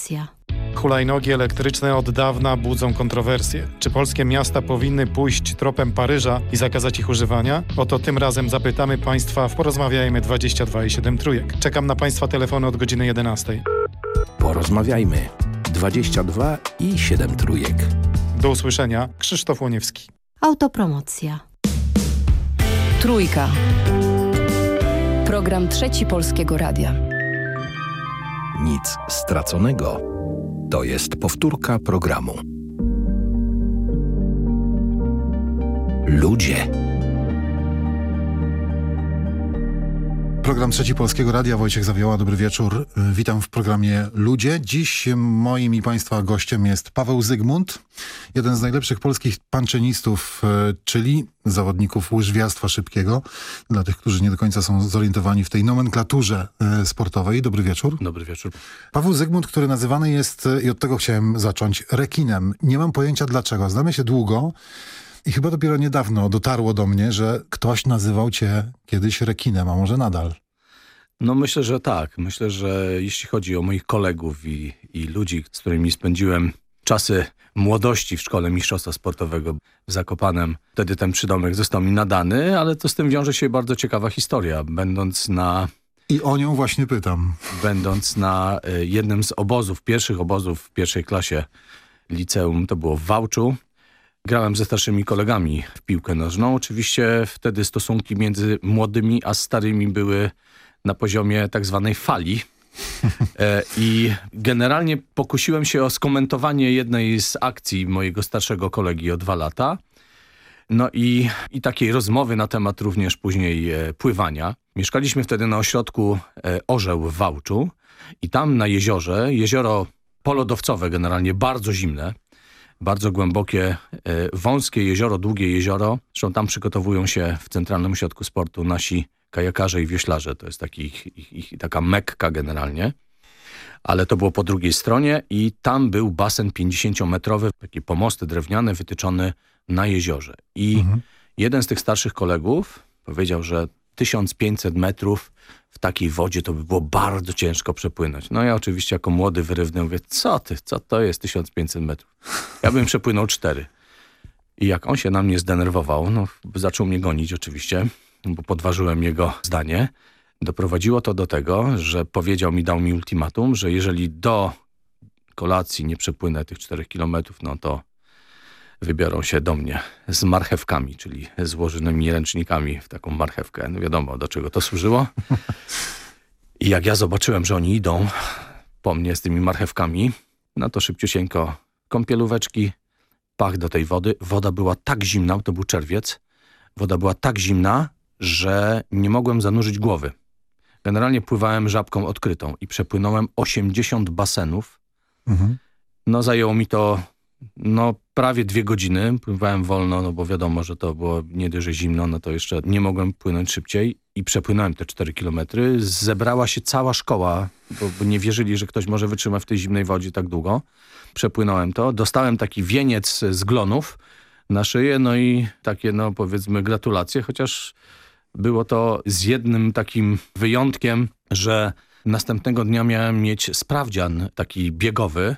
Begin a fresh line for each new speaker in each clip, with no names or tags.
Autopromocja.
Hulajnogi elektryczne od dawna budzą kontrowersje. Czy polskie miasta powinny pójść tropem Paryża i zakazać ich używania? Oto tym razem zapytamy Państwa w Porozmawiajmy 22 i 7 trójek. Czekam na Państwa telefony od godziny 11.
Porozmawiajmy 22 i 7 trójek.
Do usłyszenia. Krzysztof Łoniewski.
Autopromocja.
Trójka. Program Trzeci Polskiego Radia.
Nic straconego. To jest powtórka programu. Ludzie.
Program Trzeci Polskiego Radia, Wojciech Zawioła, dobry wieczór. Witam w programie Ludzie. Dziś moim i Państwa gościem jest Paweł Zygmunt, jeden z najlepszych polskich panczenistów, e, czyli zawodników łyżwiarstwa szybkiego. Dla tych, którzy nie do końca są zorientowani w tej nomenklaturze e, sportowej. Dobry wieczór.
Dobry wieczór.
Paweł Zygmunt, który nazywany jest, i od tego chciałem zacząć, rekinem. Nie mam pojęcia dlaczego. Znamy się długo. I chyba dopiero niedawno dotarło do mnie, że ktoś nazywał cię kiedyś rekinem, a może nadal.
No myślę, że tak. Myślę, że jeśli chodzi o moich kolegów i, i ludzi, z którymi spędziłem czasy młodości w szkole mistrzostwa sportowego w Zakopanem, wtedy ten przydomek został mi nadany, ale to z tym wiąże się bardzo ciekawa historia. Będąc na...
I o nią właśnie pytam.
Będąc na y, jednym z obozów, pierwszych obozów w pierwszej klasie liceum, to było w Wałczu, Grałem ze starszymi kolegami w piłkę nożną. Oczywiście wtedy stosunki między młodymi a starymi były na poziomie tak zwanej fali. E, I generalnie pokusiłem się o skomentowanie jednej z akcji mojego starszego kolegi o dwa lata. No i, i takiej rozmowy na temat również później e, pływania. Mieszkaliśmy wtedy na ośrodku e, Orzeł w Wałczu i tam na jeziorze, jezioro polodowcowe generalnie, bardzo zimne, bardzo głębokie, wąskie jezioro, długie jezioro. Zresztą tam przygotowują się w Centralnym Ośrodku Sportu nasi kajakarze i wioślarze. To jest taki, ich, ich, ich, taka mekka generalnie. Ale to było po drugiej stronie i tam był basen 50-metrowy, taki pomosty drewniane wytyczony na jeziorze. I mhm. jeden z tych starszych kolegów powiedział, że 1500 metrów w takiej wodzie to by było bardzo ciężko przepłynąć. No ja oczywiście jako młody wyrywny mówię, co ty, co to jest 1500 metrów? Ja bym przepłynął 4. I jak on się na mnie zdenerwował, no zaczął mnie gonić oczywiście, bo podważyłem jego zdanie. Doprowadziło to do tego, że powiedział mi, dał mi ultimatum, że jeżeli do kolacji nie przepłynę tych 4 kilometrów, no to wybiorą się do mnie z marchewkami, czyli złożonymi ręcznikami w taką marchewkę. No wiadomo, do czego to służyło. I jak ja zobaczyłem, że oni idą po mnie z tymi marchewkami, no to szybciusieńko kąpielóweczki, pach do tej wody. Woda była tak zimna, to był czerwiec, woda była tak zimna, że nie mogłem zanurzyć głowy. Generalnie pływałem żabką odkrytą i przepłynąłem 80 basenów. Mhm. No zajęło mi to no prawie dwie godziny. Pływałem wolno, no bo wiadomo, że to było nie dość zimno, no to jeszcze nie mogłem płynąć szybciej i przepłynąłem te 4 kilometry. Zebrała się cała szkoła, bo, bo, nie wierzyli, że ktoś może wytrzymać w tej zimnej wodzie tak długo. Przepłynąłem to. Dostałem taki wieniec z glonów na szyję, no i takie, no powiedzmy, gratulacje, chociaż było to z jednym takim wyjątkiem, że następnego dnia miałem mieć sprawdzian taki biegowy,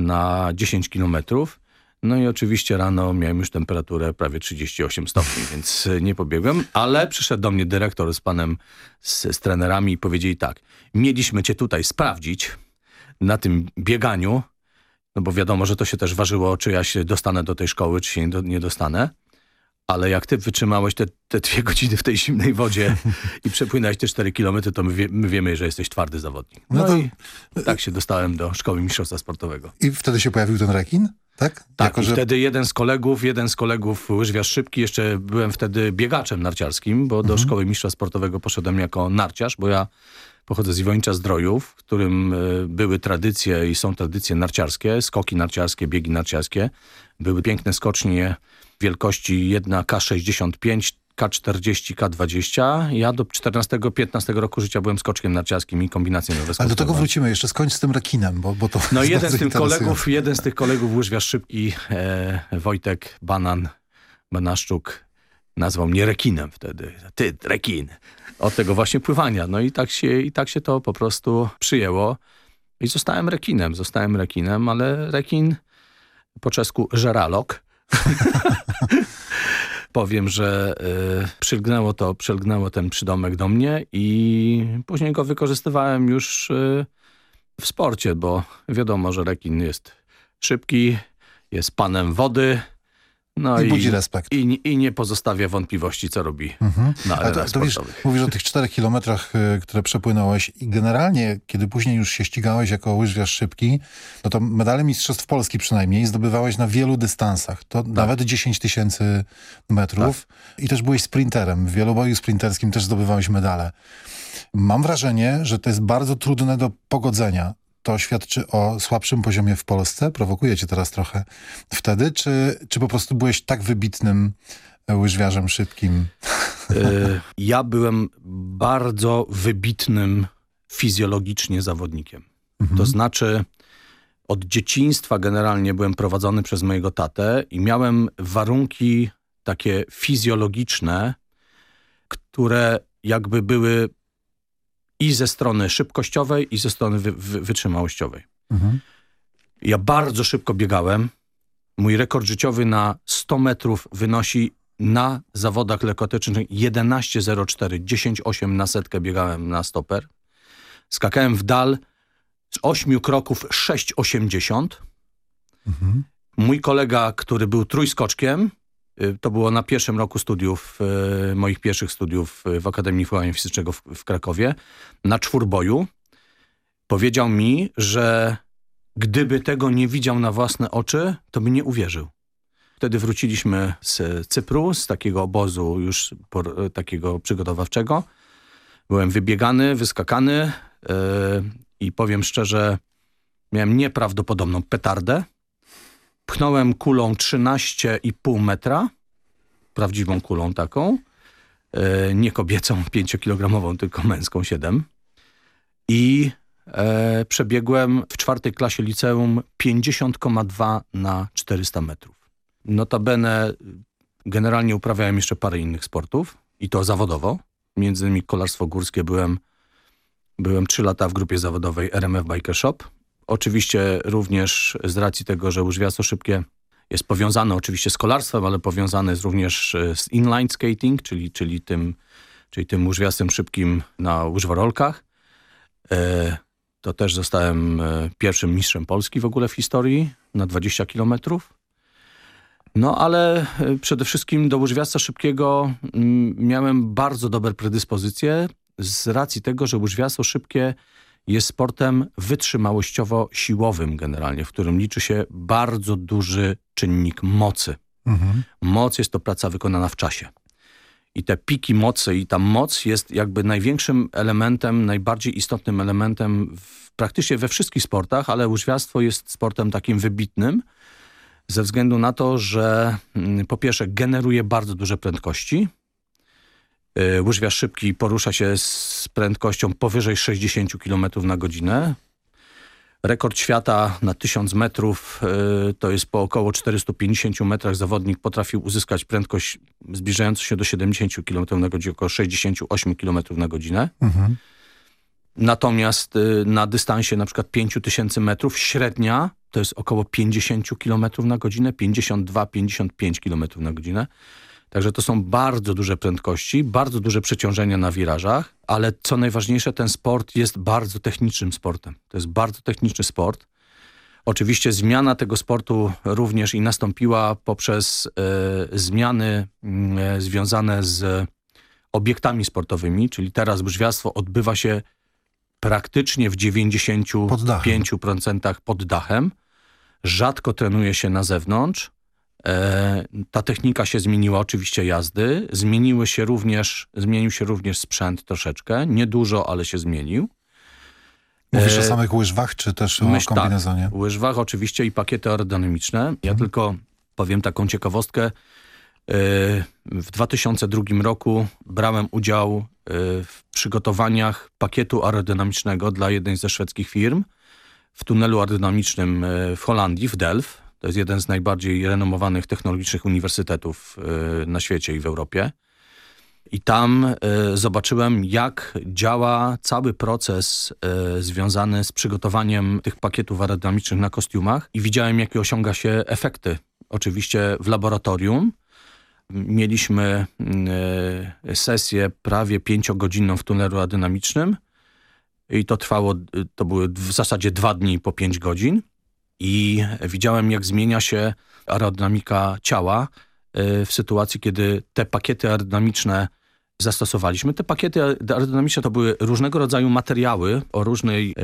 na 10 kilometrów. No i oczywiście rano miałem już temperaturę prawie 38 stopni, więc nie pobiegłem, ale przyszedł do mnie dyrektor z panem, z, z trenerami i powiedzieli tak, mieliśmy cię tutaj sprawdzić na tym bieganiu, no bo wiadomo, że to się też ważyło, czy ja się dostanę do tej szkoły, czy się nie dostanę ale jak ty wytrzymałeś te, te dwie godziny w tej zimnej wodzie i przepłynąłeś te cztery kilometry, to my, wie, my, wiemy, że jesteś twardy zawodnik. No, no to... i tak się dostałem do szkoły mistrzostwa sportowego.
I wtedy się pojawił ten rekin? Tak,
tak jako, że... wtedy jeden z kolegów, jeden z kolegów łyżwiarz szybki, jeszcze byłem wtedy biegaczem narciarskim, bo do mhm. szkoły mistrza sportowego poszedłem jako narciarz, bo ja pochodzę z Iwonicza Zdrojów, w którym y, były tradycje i są tradycje narciarskie, skoki narciarskie, biegi narciarskie. Były piękne skocznie wielkości 1 K65, K40, K20. Ja do 14-15 roku życia byłem skoczkiem narciarskim i kombinacją
Ale do tego wrócimy jeszcze. Skończ z tym rekinem, bo, bo to
No jeden z, tych kolegów, jeden z tych kolegów, łyżwiarz szybki, e, Wojtek Banan, Banaszczuk, nazwał mnie rekinem wtedy. Ty, rekin. Od tego właśnie pływania. No i tak się, i tak się to po prostu przyjęło. I zostałem rekinem, zostałem rekinem, ale rekin po czesku żeralok. Powiem, że y, przylgnęło to, przylgnęło ten przydomek do mnie i później go wykorzystywałem już y, w sporcie, bo wiadomo, że rekin jest szybki, jest panem wody, no
I budzi respekt.
I, I nie pozostawia wątpliwości, co robi
Mhm.
na
to, to wiesz, mówisz o tych czterech kilometrach, y, które przepłynąłeś i generalnie, kiedy później już się ścigałeś jako łyżwiarz szybki, no to medale Mistrzostw Polski przynajmniej zdobywałeś na wielu dystansach. To
Tak.
nawet 10 tysięcy metrów. I też byłeś sprinterem. W wieloboju sprinterskim też zdobywałeś medale. Mam wrażenie, że to jest bardzo trudne do pogodzenia. To świadczy o słabszym poziomie w Polsce? Prowokuje cię teraz trochę wtedy? Czy, czy po prostu byłeś tak wybitnym e, łyżwiarzem szybkim?
Y, ja byłem bardzo wybitnym fizjologicznie zawodnikiem. To znaczy od dzieciństwa generalnie byłem prowadzony przez mojego tatę i miałem warunki takie fizjologiczne, które jakby były i ze strony szybkościowej, i ze strony wy, wy, wytrzymałościowej.
Mhm.
Ja bardzo szybko biegałem. Mój rekord życiowy na 100 metrów wynosi na zawodach lekkoatletycznych 11.04, 10.8 na setkę biegałem na stoper. Skakałem w dal z 8 kroków 6.80.
Mhm.
Mój kolega, który był trójskoczkiem, to było na pierwszym roku studiów, y, moich pierwszych studiów y, w Akademii Wychowania Fizycznego w, w Krakowie, na czwórboju, powiedział mi, że gdyby tego nie widział na własne oczy, to by nie uwierzył. Wtedy wróciliśmy z Cypru, z takiego obozu już por, takiego przygotowawczego. Byłem wybiegany, wyskakany yy, i powiem szczerze, miałem nieprawdopodobną petardę. Pchnąłem kulą 13,5 metra, prawdziwą kulą taką, yy, nie kobiecą 5-kilogramową, tylko męską 7. I e, przebiegłem w czwartej klasie liceum 50,2 na 400 metrów. Notabene generalnie uprawiałem jeszcze parę innych sportów i to zawodowo. Między innymi kolarstwo górskie byłem, byłem 3 lata w grupie zawodowej RMF Biker Shop. Oczywiście również z racji tego, że łyżwiarstwo szybkie jest powiązane oczywiście z kolarstwem, ale powiązane jest również e, z inline skating, czyli, czyli tym, czyli tym łyżwiastwem szybkim na łyżworolkach. E, to też zostałem e, pierwszym mistrzem Polski w ogóle w historii na 20 kilometrów. No ale przede wszystkim do łyżwiarstwa szybkiego mm, miałem bardzo dobre predyspozycje z racji tego, że łyżwiarstwo szybkie jest sportem wytrzymałościowo-siłowym generalnie, w którym liczy się bardzo duży czynnik mocy.
Mhm.
Moc jest to praca wykonana w czasie. I te piki mocy i ta moc jest jakby największym elementem, najbardziej istotnym elementem w, praktycznie we wszystkich sportach, ale łyżwiarstwo jest sportem takim wybitnym ze względu na to, że mm, po pierwsze generuje bardzo duże prędkości. Y, Łyżwiarz szybki porusza się z prędkością powyżej 60 km na godzinę. Rekord świata na 1000 metrów y, to jest po około 450 metrach zawodnik potrafił uzyskać prędkość zbliżającą się do 70 km na godzinę, około 68 km na godzinę.
Mhm.
Natomiast y, na dystansie na przykład 5000 metrów średnia to jest około 50 km na godzinę, 52-55 km na godzinę. Także to są bardzo duże prędkości, bardzo duże przeciążenia na wirażach, ale co najważniejsze, ten sport jest bardzo technicznym sportem. To jest bardzo techniczny sport. Oczywiście zmiana tego sportu również i nastąpiła poprzez e, zmiany e, związane z obiektami sportowymi, czyli teraz łyżwiarstwo odbywa się praktycznie w 95% pod dachem. Rzadko trenuje się na zewnątrz. E, ta technika się zmieniła oczywiście jazdy. Zmieniły się również, zmienił się również sprzęt troszeczkę. Niedużo, ale się zmienił.
Mówisz
E,
o samych łyżwach, czy też o
Myśl
kombinezonie?
Tak, łyżwach oczywiście i pakiety aerodynamiczne. Ja tylko powiem taką ciekawostkę. E, W 2002 roku brałem udział w przygotowaniach pakietu aerodynamicznego dla jednej ze szwedzkich firm w tunelu aerodynamicznym w Holandii, w Delft. To jest jeden z najbardziej renomowanych technologicznych uniwersytetów e, na świecie i w Europie. I tam e, zobaczyłem, jak działa cały proces e, związany z przygotowaniem tych pakietów aerodynamicznych na kostiumach i widziałem, jakie osiąga się efekty. Oczywiście w laboratorium mieliśmy sesję prawie pięciogodzinną w tunelu aerodynamicznym i to trwało, to były w zasadzie dwa dni po pięć godzin i widziałem, jak zmienia się aerodynamika ciała w sytuacji, kiedy te pakiety aerodynamiczne zastosowaliśmy. Te pakiety aerodynamiczne to były różnego rodzaju materiały o różnej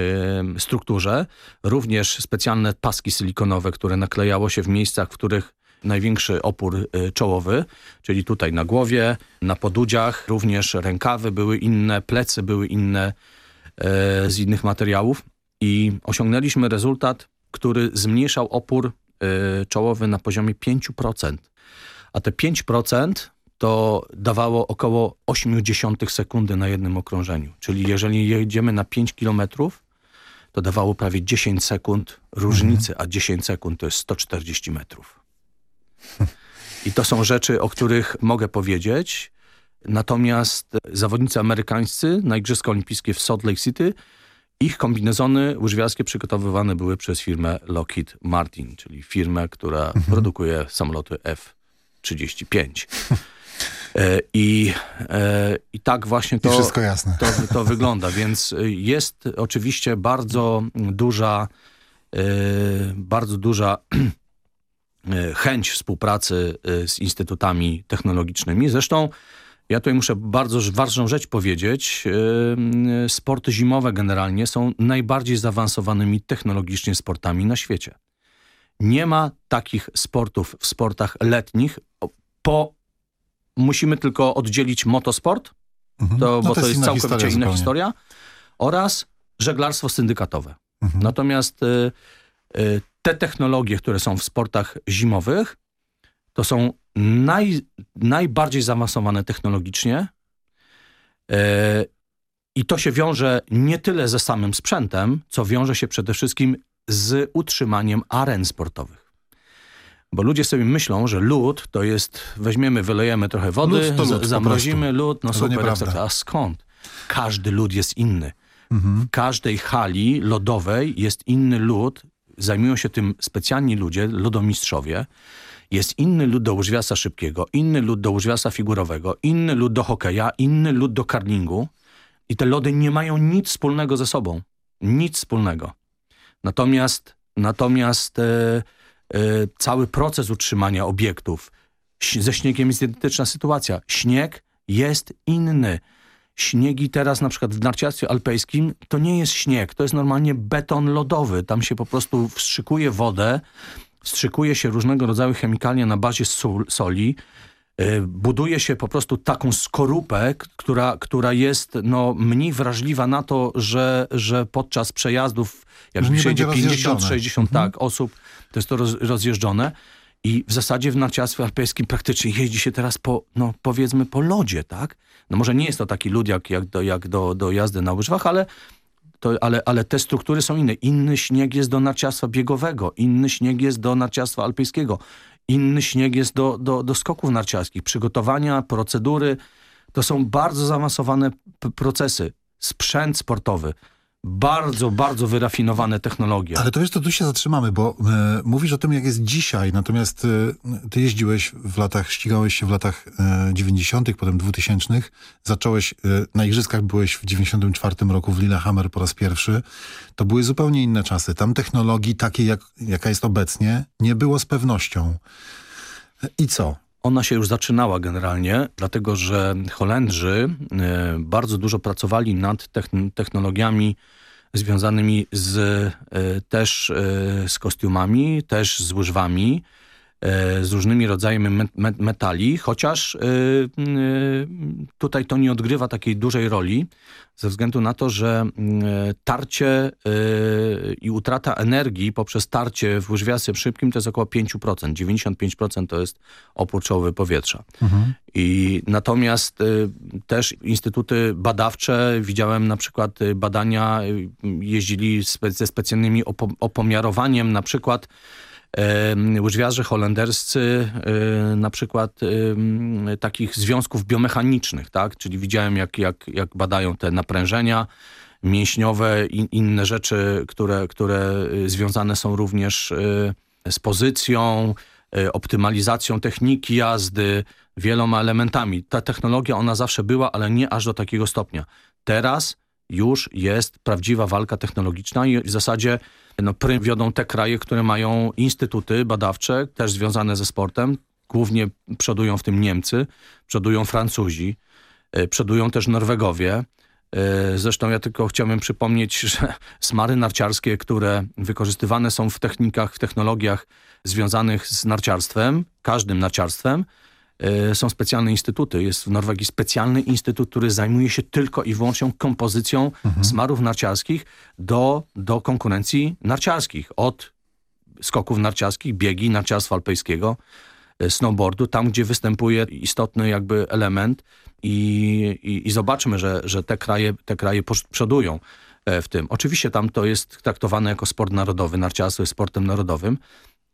e, strukturze, również specjalne paski silikonowe, które naklejało się w miejscach, w których największy opór e, czołowy, czyli tutaj na głowie, na podudziach, również rękawy były inne, plecy były inne e, z innych materiałów i osiągnęliśmy rezultat, który zmniejszał opór e, czołowy na poziomie 5%. A te 5% to dawało około 0,8 sekundy na jednym okrążeniu. Czyli jeżeli jedziemy na 5 kilometrów, to dawało prawie 10 sekund różnicy, mhm. a 10 sekund to jest 140 metrów. I to są rzeczy, o których mogę powiedzieć. Natomiast zawodnicy amerykańscy na Igrzyska Olimpijskie w Salt Lake City, ich kombinezony łyżwiarskie przygotowywane były przez firmę Lockheed Martin, czyli firmę, która mhm. produkuje samoloty F-35. E, I, e, I tak właśnie to. To, to wygląda, więc jest oczywiście bardzo duża, e, bardzo duża chęć współpracy z instytutami technologicznymi. Zresztą ja tutaj muszę bardzo ważną rzecz powiedzieć. Sporty zimowe generalnie są najbardziej zaawansowanymi technologicznie sportami na świecie. Nie ma takich sportów w sportach letnich po musimy tylko oddzielić motosport, mhm. to, no bo to, to jest, całkowicie inna historia, oraz żeglarstwo syndykatowe. Mhm. Natomiast y, y, te technologie, które są w sportach zimowych, to są naj, najbardziej zaawansowane technologicznie y, i to się wiąże nie tyle ze samym sprzętem, co wiąże się przede wszystkim z utrzymaniem aren sportowych. Bo ludzie sobie myślą, że lód to jest, weźmiemy, wylejemy trochę wody, lód lód, zamrozimy lód, no to super, a skąd? Każdy lód jest inny. Mhm. W każdej hali lodowej jest inny lód, zajmują się tym specjalni ludzie, lodomistrzowie. Jest inny lód do łyżwiarstwa szybkiego, inny lód do łyżwiarstwa figurowego, inny lód do hokeja, inny lód do karlingu. I te lody nie mają nic wspólnego ze sobą. Nic wspólnego. Natomiast, natomiast e, E, cały proces utrzymania obiektów. Ze śniegiem jest identyczna sytuacja. Śnieg jest inny. Śniegi teraz na przykład w narciarstwie alpejskim to nie jest śnieg, to jest normalnie beton lodowy. Tam się po prostu wstrzykuje wodę, wstrzykuje się różnego rodzaju chemikalia na bazie soli, e, buduje się po prostu taką skorupę, która, która jest no, mniej wrażliwa na to, że, że podczas przejazdów, jak przyjedzie 50-60 mhm. tak, osób, to jest to roz, rozjeżdżone i w zasadzie w narciarstwie alpejskim praktycznie jeździ się teraz po, no powiedzmy po lodzie, tak? No może nie jest to taki lód jak, jak, do, jak do, do jazdy na łyżwach, ale, to, ale, ale te struktury są inne. Inny śnieg jest do narciarstwa biegowego, inny śnieg jest do narciarstwa alpejskiego, inny śnieg jest do, do, do skoków narciarskich. Przygotowania, procedury, to są bardzo zaawansowane procesy. Sprzęt sportowy, bardzo, bardzo wyrafinowane technologie.
Ale to wiesz, to tu się zatrzymamy, bo e, mówisz o tym, jak jest dzisiaj, natomiast e, ty jeździłeś w latach, ścigałeś się w latach e, 90., potem 2000 zacząłeś, e, na Igrzyskach byłeś w 94 roku w Lillehammer po raz pierwszy. To były zupełnie inne czasy. Tam technologii takiej, jak, jaka jest obecnie, nie było z pewnością. I co?
Ona się już zaczynała generalnie, dlatego że Holendrzy e, bardzo dużo pracowali nad technologiami związanymi z, e, też e, z kostiumami, też z łyżwami, z różnymi rodzajami metali, chociaż e, e, tutaj to nie odgrywa takiej dużej roli ze względu na to, że tarcie i utrata energii poprzez tarcie w łyżwiarstwie szybkim to jest około 5%. 95% to jest opór czołowy powietrza. Mhm. I natomiast też instytuty badawcze, widziałem na przykład badania, jeździli ze specjalnymi opomiarowaniem na przykład e, łyżwiarze holenderscy e, na przykład e, takich związków biomechanicznych, tak? Czyli widziałem jak, jak, jak badają te naprężenia mięśniowe i inne rzeczy, które, które związane są również z pozycją, optymalizacją techniki jazdy, wieloma elementami. Ta technologia ona zawsze była, ale nie aż do takiego stopnia. Teraz już jest prawdziwa walka technologiczna i w zasadzie no, prym wiodą te kraje, które mają instytuty badawcze, też związane ze sportem. Głównie przodują w tym Niemcy, przodują Francuzi, e, przodują też Norwegowie. E, zresztą ja tylko chciałbym przypomnieć, że smary narciarskie, które wykorzystywane są w technikach, w technologiach związanych z narciarstwem, każdym narciarstwem, są specjalne instytuty. Jest w Norwegii specjalny instytut, który zajmuje się tylko i wyłącznie kompozycją mhm. smarów narciarskich do, do konkurencji narciarskich. Od skoków narciarskich, biegi, narciarstwa alpejskiego, e, snowboardu, tam gdzie występuje istotny jakby element i, i, i zobaczmy, że, że te kraje, te kraje przodują e, w tym. Oczywiście tam to jest traktowane jako sport narodowy, narciarstwo jest sportem narodowym,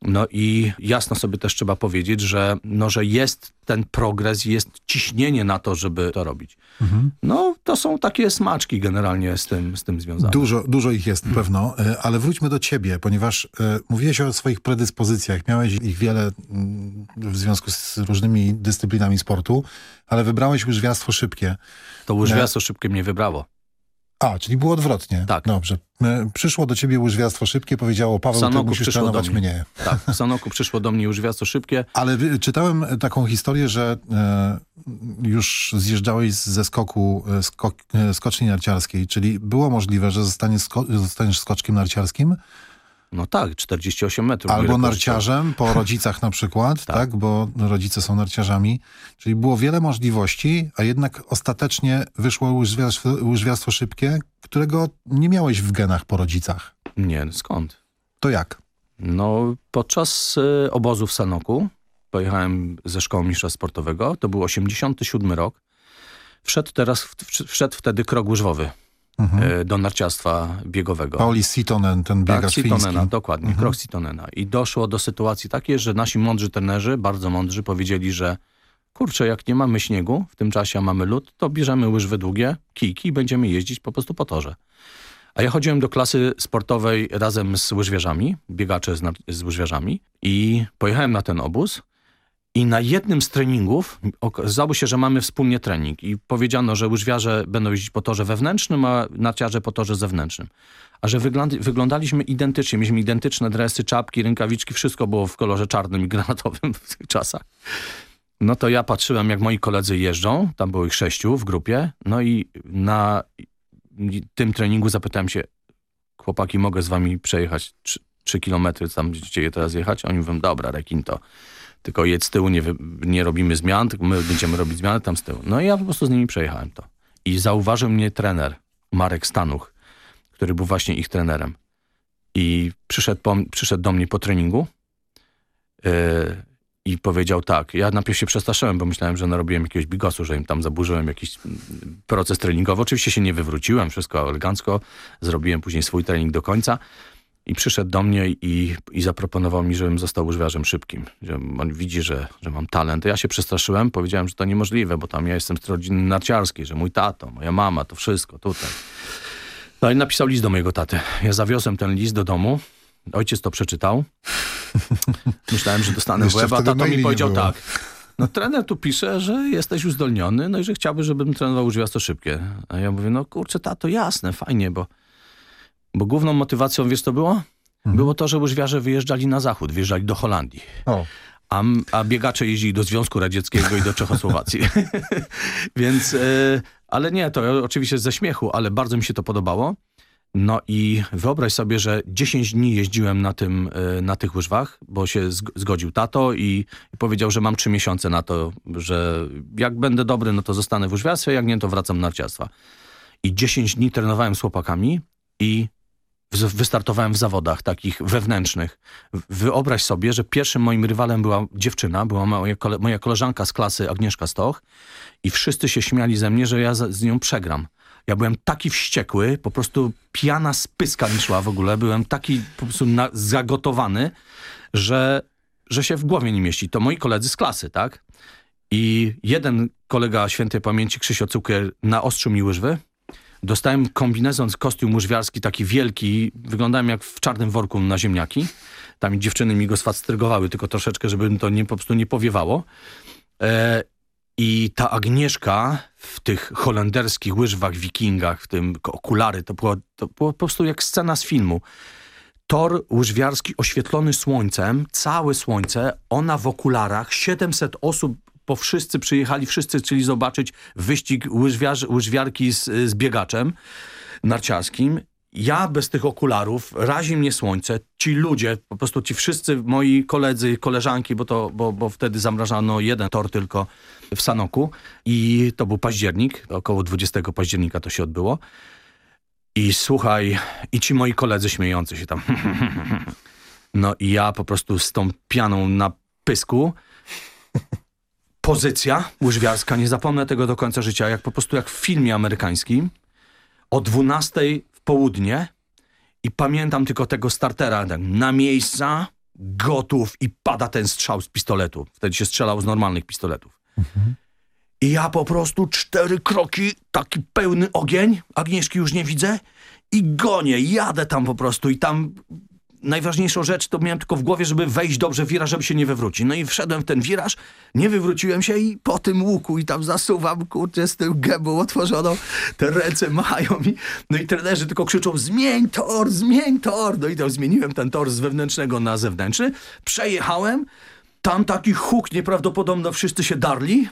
no i jasno sobie też trzeba powiedzieć, że, no, że jest ten progres, jest ciśnienie na to, żeby to robić. Mhm. No to są takie smaczki generalnie z tym, z tym związane.
Dużo, dużo ich jest mhm. pewno, e, ale wróćmy do ciebie, ponieważ e, mówiłeś o swoich predyspozycjach, miałeś ich wiele mm, w związku z różnymi dyscyplinami sportu, ale wybrałeś łyżwiarstwo szybkie.
To łyżwiarstwo e... szybkie mnie wybrało.
A, czyli było odwrotnie.
Tak.
Dobrze. E, przyszło do ciebie łyżwiarstwo szybkie, powiedziało Paweł, Sanoku ty musisz trenować mnie.
Tak, w Sanoku przyszło do mnie łyżwiarstwo szybkie.
Ale czytałem taką historię, że e, już zjeżdżałeś ze skoku e, skok, e, skoczni narciarskiej, czyli było możliwe, że zostaniesz, sko zostaniesz skoczkiem narciarskim,
no tak, 48 metrów.
Albo narciarzem po rodzicach na przykład, tak. tak. bo rodzice są narciarzami. Czyli było wiele możliwości, a jednak ostatecznie wyszło łyżwiarstwo, łyżwiarstwo szybkie, którego nie miałeś w genach po rodzicach.
Nie, skąd?
To jak?
No, podczas y, obozu w Sanoku pojechałem ze szkoły mistrza sportowego, to był 87 rok. Wszedł teraz, wszedł wtedy krok łyżwowy mhm. E, do narciarstwa biegowego.
Pauli Sitonen, ten biegacz
tak, Sitonena, dokładnie, mhm. krok Sitonena. I doszło do sytuacji takiej, że nasi mądrzy trenerzy, bardzo mądrzy, powiedzieli, że kurczę, jak nie mamy śniegu, w tym czasie a mamy lód, to bierzemy łyżwy długie, kijki i będziemy jeździć po prostu po torze. A ja chodziłem do klasy sportowej razem z łyżwiarzami, biegacze z, z łyżwiarzami i pojechałem na ten obóz i na jednym z treningów okazało się, że mamy wspólnie trening i powiedziano, że łyżwiarze będą jeździć po torze wewnętrznym, a narciarze po torze zewnętrznym. A że wyglądaliśmy identycznie, mieliśmy identyczne dresy, czapki, rękawiczki, wszystko było w kolorze czarnym i granatowym w tych czasach. No to ja patrzyłem, jak moi koledzy jeżdżą, tam było ich sześciu w grupie, no i na tym treningu zapytałem się, chłopaki, mogę z wami przejechać trzy kilometry tam, gdzie teraz jechać? Oni mówią, dobra, rekin to tylko jedź z tyłu, nie, nie robimy zmian, tylko my będziemy robić zmiany tam z tyłu. No i ja po prostu z nimi przejechałem to. I zauważył mnie trener, Marek Stanuch, który był właśnie ich trenerem. I przyszedł, po, przyszedł do mnie po treningu yy, i powiedział tak, ja najpierw się przestraszyłem, bo myślałem, że narobiłem jakiegoś bigosu, że im tam zaburzyłem jakiś proces treningowy. Oczywiście się nie wywróciłem, wszystko elegancko, zrobiłem później swój trening do końca, i przyszedł do mnie i, i zaproponował mi, żebym został łyżwiarzem szybkim. On widzi, że, że mam talent. Ja się przestraszyłem, powiedziałem, że to niemożliwe, bo tam ja jestem z rodziny narciarskiej, że mój tato, moja mama, to wszystko tutaj. No i napisał list do mojego taty. Ja zawiozłem ten list do domu. Ojciec to przeczytał. Myślałem, że dostanę w łeb, a tato mi powiedział tak. No trener tu pisze, że jesteś uzdolniony, no i że chciałby, żebym trenował łyżwiarstwo szybkie. A ja mówię, no kurczę, tato, jasne, fajnie, bo bo główną motywacją, wiesz co było? Mhm. Było to, że łyżwiarze wyjeżdżali na zachód, wyjeżdżali do Holandii. O. A, a, biegacze jeździli do Związku Radzieckiego i do Czechosłowacji. Więc, e, ale nie, to oczywiście ze śmiechu, ale bardzo mi się to podobało. No i wyobraź sobie, że 10 dni jeździłem na, tym, e, na tych łyżwach, bo się zgodził tato i, i powiedział, że mam 3 miesiące na to, że jak będę dobry, no to zostanę w łyżwiarstwie, jak nie, to wracam na narciarstwa. I 10 dni trenowałem z chłopakami i wystartowałem w zawodach takich wewnętrznych. Wyobraź sobie, że pierwszym moim rywalem była dziewczyna, była moja, kole moja koleżanka z klasy Agnieszka Stoch i wszyscy się śmiali ze mnie, że ja z nią przegram. Ja byłem taki wściekły, po prostu piana z pyska mi szła w ogóle. Byłem taki po prostu zagotowany, że, że się w głowie nie mieści. To moi koledzy z klasy, tak? I jeden kolega świętej pamięci, Krzysio Cukier, naostrzył mi łyżwy. Dostałem kombinezon, kostium łyżwiarski, taki wielki. Wyglądałem jak w czarnym worku na ziemniaki. Tam dziewczyny mi go sfastrygowały tylko troszeczkę, żeby to nie, po prostu nie powiewało. E, I ta Agnieszka w tych holenderskich łyżwach, wikingach, w tym okulary, to było, to było po prostu jak scena z filmu. Tor łyżwiarski oświetlony słońcem, całe słońce, ona w okularach, 700 osób, bo wszyscy przyjechali, wszyscy chcieli zobaczyć wyścig łyżwiarz, łyżwiarki z, z biegaczem narciarskim. Ja bez tych okularów, razi mnie słońce, ci ludzie, po prostu ci wszyscy moi koledzy, koleżanki, bo, to, bo, bo wtedy zamrażano jeden tor tylko w Sanoku i to był październik, około 20 października to się odbyło. I słuchaj, i ci moi koledzy śmiejący się tam. No i ja po prostu z tą pianą na pysku. Pozycja łyżwiarska, nie zapomnę tego do końca życia, jak po prostu jak w filmie amerykańskim. O 12 w południe i pamiętam tylko tego startera, tak, na miejsca, gotów i pada ten strzał z pistoletu. Wtedy się strzelał z normalnych pistoletów. I ja po prostu cztery kroki, taki pełny ogień, Agnieszki już nie widzę i gonię, jadę tam po prostu i tam najważniejszą rzecz to miałem tylko w głowie, żeby wejść dobrze w wiraż, żeby się nie wywrócić. No i wszedłem w ten wiraż, nie wywróciłem się i po tym łuku i tam zasuwam, kurczę, z tym gębą otworzoną, te ręce machają mi, no i trenerzy tylko krzyczą, zmień tor, zmień tor. No i to zmieniłem ten tor z wewnętrznego na zewnętrzny, przejechałem, tam taki huk nieprawdopodobno, wszyscy się darli,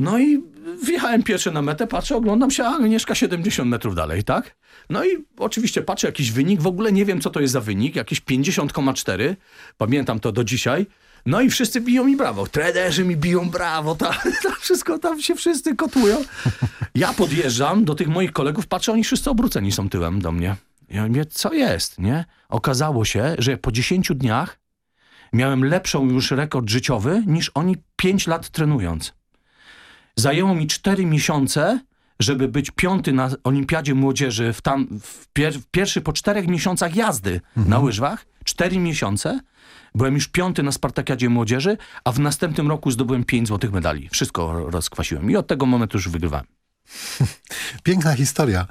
no i wjechałem pierwszy na metę, patrzę, oglądam się, a Agnieszka 70 metrów dalej, tak? No i oczywiście patrzę jakiś wynik, w ogóle nie wiem co to jest za wynik, jakieś 50,4, pamiętam to do dzisiaj. No i wszyscy biją mi brawo, trenerzy mi biją brawo, tam, tam wszystko, tam się wszyscy kotłują. Ja podjeżdżam do tych moich kolegów, patrzę, oni wszyscy obróceni są tyłem do mnie. Ja mówię, co jest, nie? Okazało się, że po 10 dniach miałem lepszą już rekord życiowy niż oni 5 lat trenując. Zajęło mi 4 miesiące, żeby być piąty na Olimpiadzie Młodzieży w, tam, w, pier, w pierwszy po czterech miesiącach jazdy na łyżwach. 4 miesiące. Byłem już piąty na Spartakiadzie Młodzieży, a w następnym roku zdobyłem 5 złotych medali. Wszystko rozkwasiłem i od tego momentu już wygrywałem.
Piękna historia,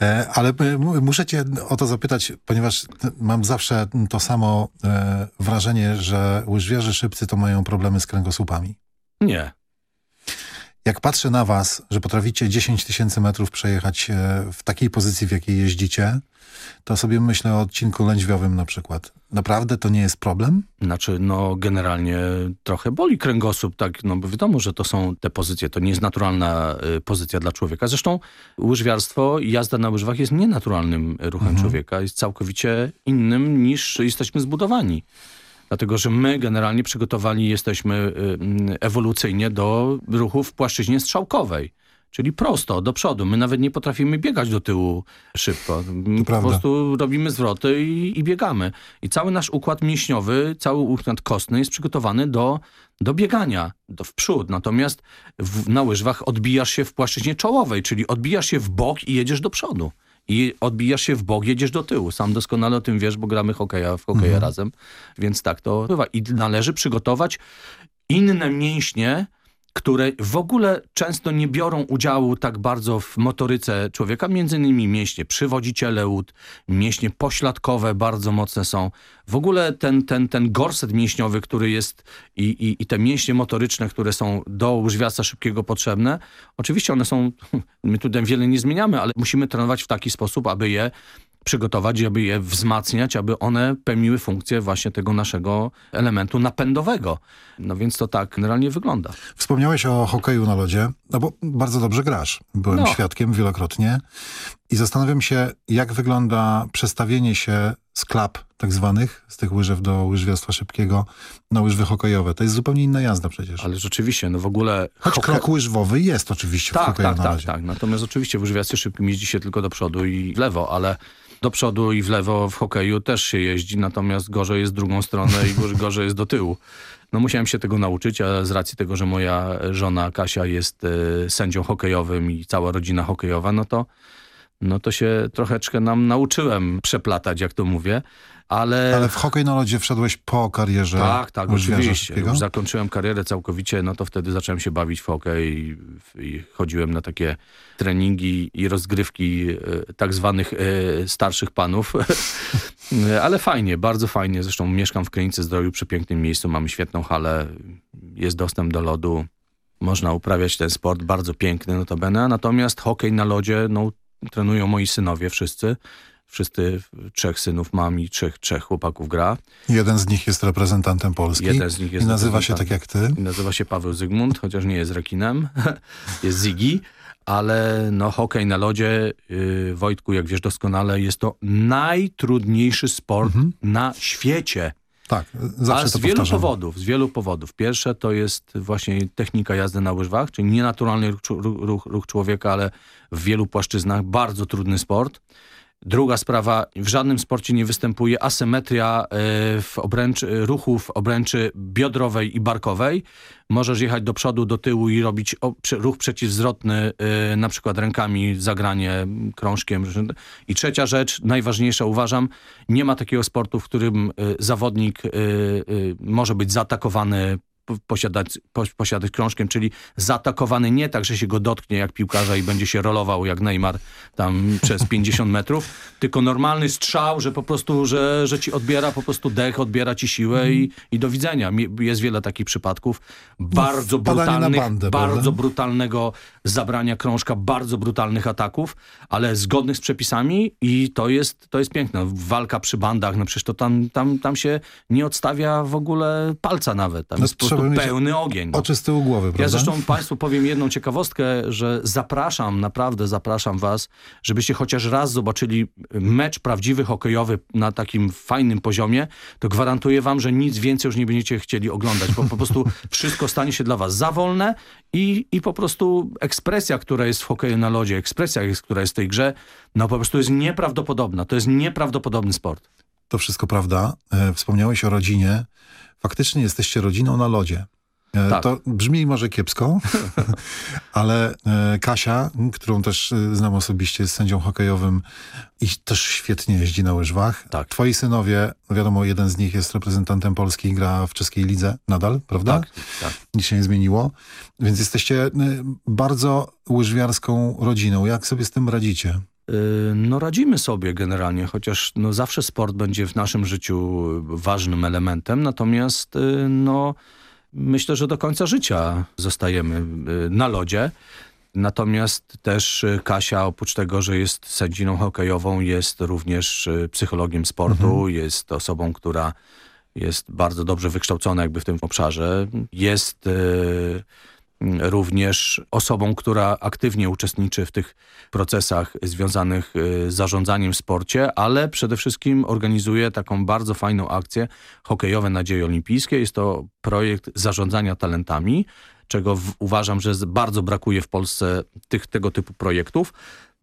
e, ale e, muszę cię o to zapytać, ponieważ mam zawsze to samo e, wrażenie, że łyżwierze szybcy to mają problemy z kręgosłupami.
Nie.
Jak patrzę na was, że potraficie 10 tysięcy metrów przejechać w takiej pozycji, w jakiej jeździcie, to sobie myślę o odcinku lędźwiowym na przykład. Naprawdę to nie jest problem?
Znaczy, no generalnie trochę boli kręgosłup, tak, no bo wiadomo, że to są te pozycje, to nie jest naturalna y, pozycja dla człowieka. Zresztą łyżwiarstwo i jazda na łyżwach jest nienaturalnym ruchem mhm. człowieka, jest całkowicie innym niż jesteśmy zbudowani. Dlatego, że my generalnie przygotowani jesteśmy y, ewolucyjnie do ruchu w płaszczyźnie strzałkowej. Czyli prosto, do przodu. My nawet nie potrafimy biegać do tyłu szybko. Po prostu robimy zwroty i, i, biegamy. I cały nasz układ mięśniowy, cały układ kostny jest przygotowany do, do biegania, do w przód. Natomiast w, na łyżwach odbijasz się w płaszczyźnie czołowej, czyli odbijasz się w bok i jedziesz do przodu. I odbijasz się w bok, jedziesz do tyłu. Sam doskonale o tym wiesz, bo gramy hokeja, w hokeja mhm. razem. Więc tak to bywa. I należy przygotować inne mięśnie, które w ogóle często nie biorą udziału tak bardzo w motoryce człowieka, między innymi mięśnie przywodziciele łód, mięśnie pośladkowe bardzo mocne są. W ogóle ten, ten, ten gorset mięśniowy, który jest i, i, i te mięśnie motoryczne, które są do łyżwiarstwa szybkiego potrzebne, oczywiście one są, my tutaj wiele nie zmieniamy, ale musimy trenować w taki sposób, aby je przygotować, aby je wzmacniać, aby one pełniły funkcję właśnie tego naszego elementu napędowego. No więc to tak generalnie wygląda.
Wspomniałeś o hokeju na lodzie, no bo bardzo dobrze grasz. Byłem no. świadkiem wielokrotnie i zastanawiam się, jak wygląda przestawienie się z klap tak zwanych, z tych łyżew do łyżwiarstwa szybkiego na łyżwy hokejowe. To jest zupełnie inna jazda przecież.
Ale rzeczywiście, no w ogóle...
Choć hoke... krok łyżwowy jest oczywiście
tak,
w hokeju
tak,
na
tak,
lodzie.
Tak, tak, natomiast oczywiście w łyżwiarstwie szybkim jeździ się tylko do przodu i w lewo, ale do przodu i w lewo w hokeju też się jeździ, natomiast gorzej jest drugą stronę i gorzej jest do tyłu. No musiałem się tego nauczyć, a z racji tego, że moja żona Kasia jest e, sędzią hokejowym i cała rodzina hokejowa, no to, no to się troszeczkę nam nauczyłem przeplatać, jak to mówię. Ale,
Ale w hokej na lodzie wszedłeś po karierze
tak, tak, oczywiście. Już zakończyłem karierę całkowicie, no to wtedy zacząłem się bawić w hokej i, i chodziłem na takie treningi i rozgrywki e, tak zwanych e, starszych panów. Ale fajnie, bardzo fajnie. Zresztą mieszkam w Krynicy Zdroju, przepięknym miejscu, mamy świetną halę, jest dostęp do lodu. Można uprawiać ten sport, bardzo piękny notabene. Natomiast hokej na lodzie, no, trenują moi synowie wszyscy. Wszyscy, trzech synów mam i trzech, trzech chłopaków gra.
Jeden z nich jest reprezentantem Polski
Jeden z nich jest
i nazywa się tak jak ty.
Nazywa się Paweł Zygmunt, chociaż nie jest rekinem, jest Ziggy, ale no hokej na lodzie, yy, Wojtku, jak wiesz doskonale, jest to najtrudniejszy sport na świecie.
Tak, zawsze
A z wielu
powtarzam.
powodów, z wielu powodów. Pierwsze to jest właśnie technika jazdy na łyżwach, czyli nienaturalny ruch, ruch, ruch człowieka, ale w wielu płaszczyznach bardzo trudny sport. Druga sprawa, w żadnym sporcie nie występuje asymetria e, w obręczy, ruchu w obręczy biodrowej i barkowej. Możesz jechać do przodu, do tyłu i robić ruch przeciwzwrotny, e, na przykład rękami, zagranie, krążkiem. I trzecia rzecz, najważniejsza uważam, nie ma takiego sportu, w którym e, zawodnik może być zaatakowany posiadać, po, posiadać krążkiem, czyli zaatakowany nie tak, że się go dotknie jak piłkarza i będzie się rolował jak Neymar tam przez 50 metrów, tylko normalny strzał, że po prostu, że, że ci odbiera po prostu dech, odbiera ci siłę i, i do widzenia. Jest wiele takich przypadków. Bardzo
wpadanie na
brutalnych,
bandę,
bardzo
prawda?
brutalnego zabrania krążka, bardzo brutalnych ataków, ale zgodnych z przepisami i to jest, to jest piękne. Walka przy bandach, no przecież to tam, tam, tam się nie odstawia w ogóle palca nawet. Tam
No
jest
trzeba
pełny ogień. No.
Oczy z tyłu głowy, prawda?
Ja zresztą Państwu powiem jedną ciekawostkę, że zapraszam, naprawdę zapraszam Was, żebyście chociaż raz zobaczyli mecz prawdziwy hokejowy na takim fajnym poziomie, to gwarantuję Wam, że nic więcej już nie będziecie chcieli oglądać, bo po prostu wszystko stanie się dla Was za wolne i, i po prostu ekspresja, która jest w hokeju na lodzie, ekspresja, która jest w tej grze, no po prostu jest nieprawdopodobna. To jest nieprawdopodobny sport.
To wszystko prawda. E, Wspomniałeś o rodzinie. Faktycznie jesteście rodziną na lodzie. E,
Tak.
To brzmi może kiepsko, ale e, Kasia, którą też e, znam osobiście, jest sędzią hokejowym i też świetnie jeździ na łyżwach.
Tak.
Twoi synowie, wiadomo, jeden z nich jest reprezentantem Polski i gra w czeskiej lidze nadal, prawda?
Tak, tak.
Nic się nie zmieniło. Więc jesteście bardzo łyżwiarską rodziną. Jak sobie z tym radzicie?
Y, No radzimy sobie generalnie, chociaż no zawsze sport będzie w naszym życiu ważnym elementem, natomiast y, no myślę, że do końca życia zostajemy y, na lodzie. Natomiast też Kasia, oprócz tego, że jest sędziną hokejową, jest również psychologiem sportu, jest osobą, która jest bardzo dobrze wykształcona jakby w tym obszarze. Jest również osobą, która aktywnie uczestniczy w tych procesach związanych y, z zarządzaniem w sporcie, ale przede wszystkim organizuje taką bardzo fajną akcję Hokejowe Nadzieje Olimpijskie. Jest to projekt zarządzania talentami, czego w, uważam, że bardzo brakuje w Polsce tych, tego typu projektów.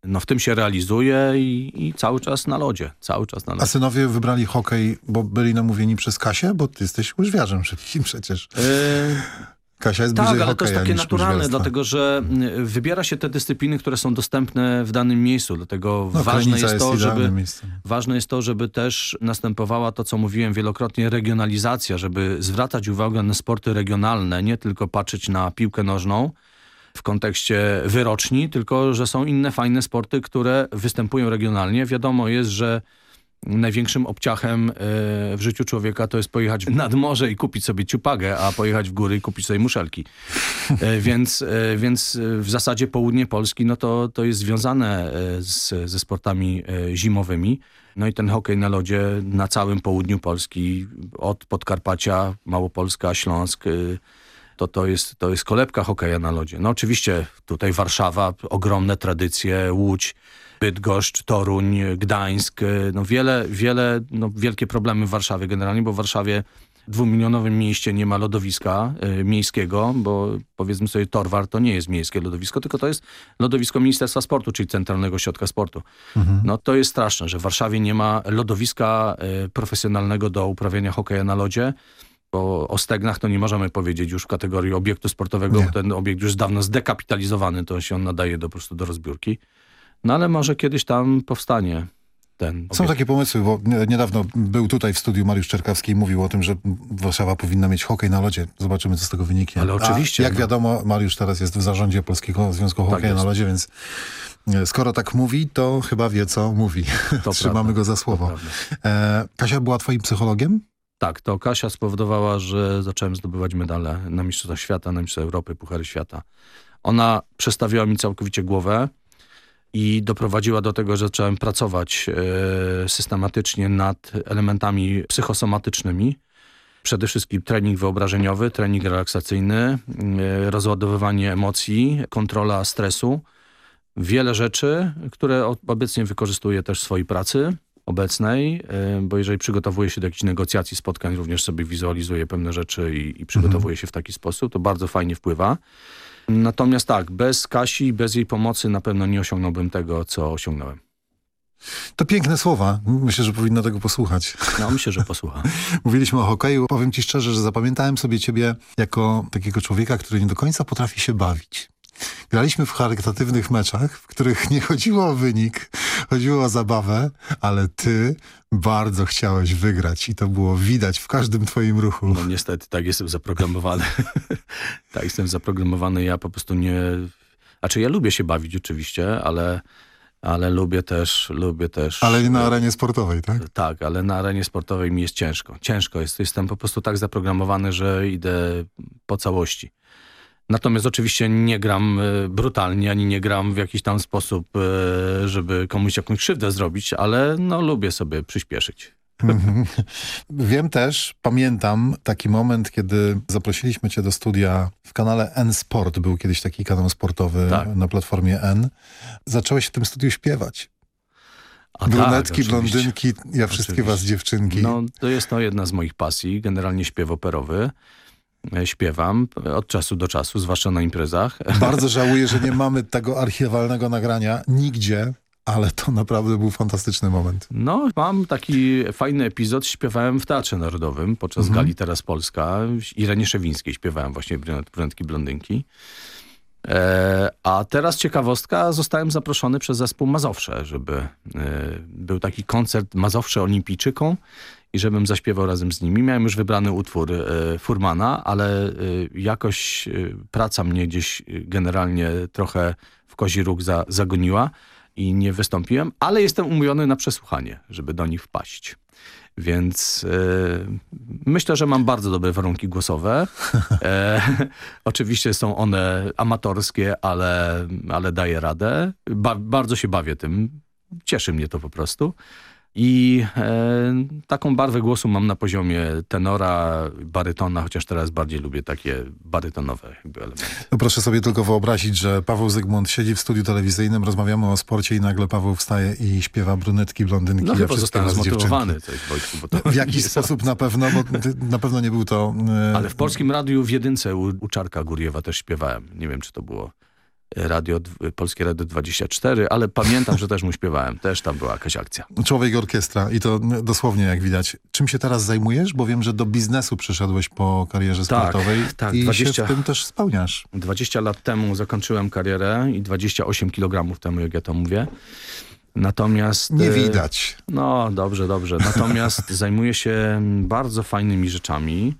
No w tym się realizuje i, i cały czas na lodzie, cały czas na
A
lodzie.
synowie wybrali hokej, bo byli namówieni przez Kasię? Bo ty jesteś łyżwiarzem szybkim przecież.
Y,
Kasia jest
Tak,
bliżej
ale to jest takie naturalne, dlatego że y, wybiera się te dyscypliny, które są dostępne w danym miejscu. Dlatego
No,
ważne jest to,
idealnym
żeby. Ważne jest to, żeby też następowała to, co mówiłem wielokrotnie, regionalizacja, żeby zwracać uwagę na sporty regionalne, nie tylko patrzeć na piłkę nożną w kontekście wyroczni, tylko że są inne fajne sporty, które występują regionalnie. Wiadomo jest, że największym obciachem e, w życiu człowieka to jest pojechać nad morze i kupić sobie ciupagę, a pojechać w góry i kupić sobie muszelki. E, Więc, e, więc w zasadzie południe Polski no to, to jest związane z, ze sportami zimowymi. No i ten hokej na lodzie na całym południu Polski, od Podkarpacia, Małopolska, Śląsk, to, to, jest, to jest kolebka hokeja na lodzie. No oczywiście tutaj Warszawa, ogromne tradycje, Łódź, Bydgoszcz, Toruń, Gdańsk. e, No wiele, wiele, no wielkie problemy w Warszawie generalnie, bo w Warszawie dwumilionowym mieście nie ma lodowiska y, miejskiego, bo powiedzmy sobie Torwar to nie jest miejskie lodowisko, tylko to jest lodowisko Ministerstwa Sportu, czyli Centralnego Ośrodka Sportu. No to jest straszne, że w Warszawie nie ma lodowiska y, profesjonalnego do uprawiania hokeja na lodzie. Bo o stegnach to nie możemy powiedzieć już w kategorii obiektu sportowego,
Nie.
ten obiekt już dawno zdekapitalizowany, to się on nadaje do, po prostu do rozbiórki. No ale może kiedyś tam powstanie ten
Są takie pomysły, bo nie- niedawno był tutaj w studiu Mariusz Czerkawski i mówił o tym, że Warszawa powinna mieć hokej na lodzie. Zobaczymy, co z tego wyniknie.
Ale oczywiście,
A jak
no.
wiadomo, Mariusz teraz jest w zarządzie Polskiego Związku
Tak
Hokeja na
jest.
lodzie, więc e, skoro tak mówi, to chyba wie, co mówi.
To
Trzymamy
prawda,
go za słowo. E, Kasia była twoim psychologiem?
Tak, to Kasia spowodowała, że zacząłem zdobywać medale na Mistrzostwach Świata, na Mistrzostwach Europy, Puchary Świata. Ona przestawiła mi całkowicie głowę i doprowadziła do tego, że zacząłem pracować e, systematycznie nad elementami psychosomatycznymi. Przede wszystkim trening wyobrażeniowy, trening relaksacyjny, e, rozładowywanie emocji, kontrola stresu. Wiele rzeczy, które obecnie wykorzystuję też w swojej pracy obecnej, e, bo jeżeli przygotowuję się do jakichś negocjacji, spotkań, również sobie wizualizuję pewne rzeczy i, i przygotowuję się w taki sposób, to bardzo fajnie wpływa. Natomiast tak, bez Kasi, bez jej pomocy na pewno nie osiągnąłbym tego, co osiągnąłem.
To piękne słowa. Myślę, że powinno tego posłuchać.
No myślę, że posłucha.
Mówiliśmy o hokeju. Powiem ci szczerze, że zapamiętałem sobie ciebie jako takiego człowieka, który nie do końca potrafi się bawić. Graliśmy w charytatywnych meczach, w których nie chodziło o wynik, chodziło o zabawę, ale ty bardzo chciałeś wygrać i to było widać w każdym twoim ruchu.
No niestety, tak jestem zaprogramowany. tak jestem zaprogramowany, ja po prostu nie... Znaczy ja lubię się bawić oczywiście, ale, ale lubię też, lubię też...
Ale nie na arenie sportowej, tak?
Tak, ale na arenie sportowej mi jest ciężko. Ciężko jest. Jestem po prostu tak zaprogramowany, że idę po całości. Natomiast oczywiście nie gram e, brutalnie, ani nie gram w jakiś tam sposób, e, żeby komuś jakąś krzywdę zrobić, ale no lubię sobie przyspieszyć.
Mhm. Wiem też, pamiętam taki moment, kiedy zaprosiliśmy cię do studia w kanale N Sport. Był kiedyś taki kanał sportowy
Tak.
na platformie N. Zacząłeś w tym studiu śpiewać.
A tak,
Brunetki,
oczywiście.
blondynki, ja wszystkie
Oczywiście.
was dziewczynki.
No, to jest to jedna z moich pasji, generalnie śpiew operowy. E, Śpiewam od czasu do czasu, zwłaszcza na imprezach.
Bardzo żałuję, że nie mamy tego archiwalnego nagrania nigdzie, ale to naprawdę był fantastyczny moment.
No, mam taki fajny epizod. Śpiewałem w Teatrze Narodowym podczas
Mhm.
gali Teraz Polska. Irenie Szewińskiej śpiewałem właśnie brunet, Brunetki Blondynki. E, a teraz ciekawostka, zostałem zaproszony przez zespół Mazowsze, żeby e, był taki koncert Mazowsze Olimpijczyką i żebym zaśpiewał razem z nimi. Miałem już wybrany utwór e, Furmana, ale e, jakoś e, praca mnie gdzieś e, generalnie trochę w kozi róg za, zagoniła i nie wystąpiłem, ale jestem umówiony na przesłuchanie, żeby do nich wpaść. Więc e, myślę, że mam bardzo dobre warunki głosowe. E, oczywiście są one amatorskie, ale, ale daję radę. Ba bardzo się bawię tym. Cieszy mnie to po prostu. I e, taką barwę głosu mam na poziomie tenora, barytona, chociaż teraz bardziej lubię takie barytonowe jakby elementy.
No proszę sobie tylko wyobrazić, że Paweł Zygmunt siedzi w studiu telewizyjnym, rozmawiamy o sporcie i nagle Paweł wstaje i śpiewa brunetki, blondynki.
No
ja
chyba zostałem zmotywowany coś, Wojtku, bo to
W jakiś sposób na pewno, bo na pewno nie był to... e,
Ale w Polskim Radiu w jedynce u, u Czarka Góriewa też śpiewałem. Nie wiem, czy to było radio, Polskie Radio 24, ale pamiętam, że też mu śpiewałem. Też tam była jakaś akcja.
Człowiek orkiestra i to dosłownie jak widać. Czym się teraz zajmujesz? Bo wiem, że do biznesu przyszedłś po karierze
Tak,
sportowej
tak,
i
20
się w tym też spełniasz.
20 lat temu zakończyłem karierę i 28 kg temu, jak ja to mówię. Natomiast...
Nie
e,
widać.
No, dobrze, dobrze. Natomiast zajmuję się bardzo fajnymi rzeczami.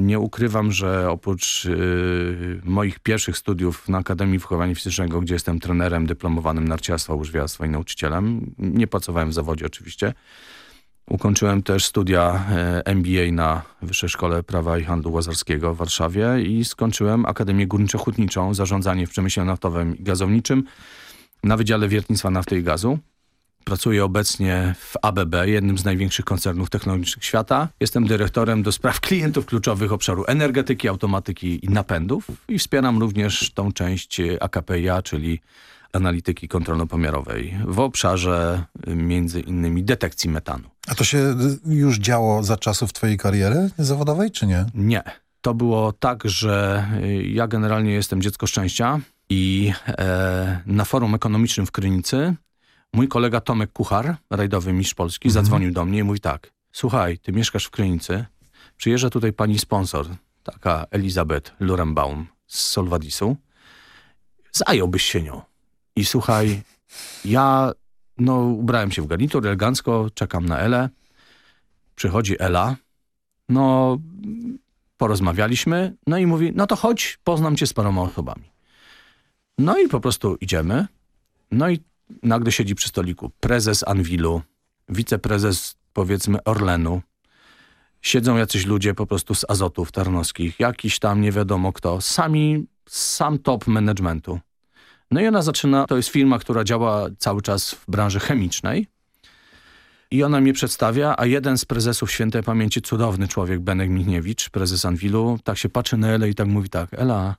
Nie ukrywam, że oprócz y, moich pierwszych studiów na Akademii Wychowania Fizycznego, gdzie jestem trenerem dyplomowanym narciarstwa, łyżwiarstwa i nauczycielem, nie pracowałem w zawodzie oczywiście. Ukończyłem też studia e, MBA na Wyższej Szkole Prawa i Handlu Łazarskiego w Warszawie i skończyłem Akademię Górniczo-Hutniczą, zarządzanie w przemyśle naftowym i gazowniczym na Wydziale Wiertnictwa Nafty i Gazu. Pracuję obecnie w ABB, jednym z największych koncernów technologicznych świata. Jestem dyrektorem do spraw klientów kluczowych obszaru energetyki, automatyki i napędów i wspieram również tą część AKPIA, czyli analityki kontrolno-pomiarowej w obszarze y, między innymi detekcji metanu.
A to się y, już działo za czasów twojej kariery zawodowej, czy nie?
Nie. To było tak, że y, ja generalnie jestem dziecko szczęścia i e, na forum ekonomicznym w Krynicy mój kolega Tomek Kuchar, rajdowy mistrz Polski,
Mhm.
zadzwonił do mnie i mówi tak, słuchaj, ty mieszkasz w Krynicy, Przyjeżdża tutaj pani sponsor, taka Elizabeth Lurenbaum z Solvadisu. Zająłbyś się nią. I słuchaj, ja no, ubrałem się w garnitur elegancko, czekam na Elę. Przychodzi Ela, no porozmawialiśmy, no i mówi, no to chodź, poznam cię z paroma osobami. No i po prostu idziemy, no i nagle siedzi przy stoliku prezes Anwilu, wiceprezes powiedzmy Orlenu, siedzą jacyś ludzie po prostu z azotów tarnowskich, jakiś tam nie wiadomo kto, sami, sam top managementu. No i ona zaczyna, to jest firma, która działa cały czas w branży chemicznej i ona mnie przedstawia, a jeden z prezesów świętej pamięci, cudowny człowiek, Benek Michniewicz, prezes Anwilu, tak się patrzy na Elę i tak mówi tak, Ela,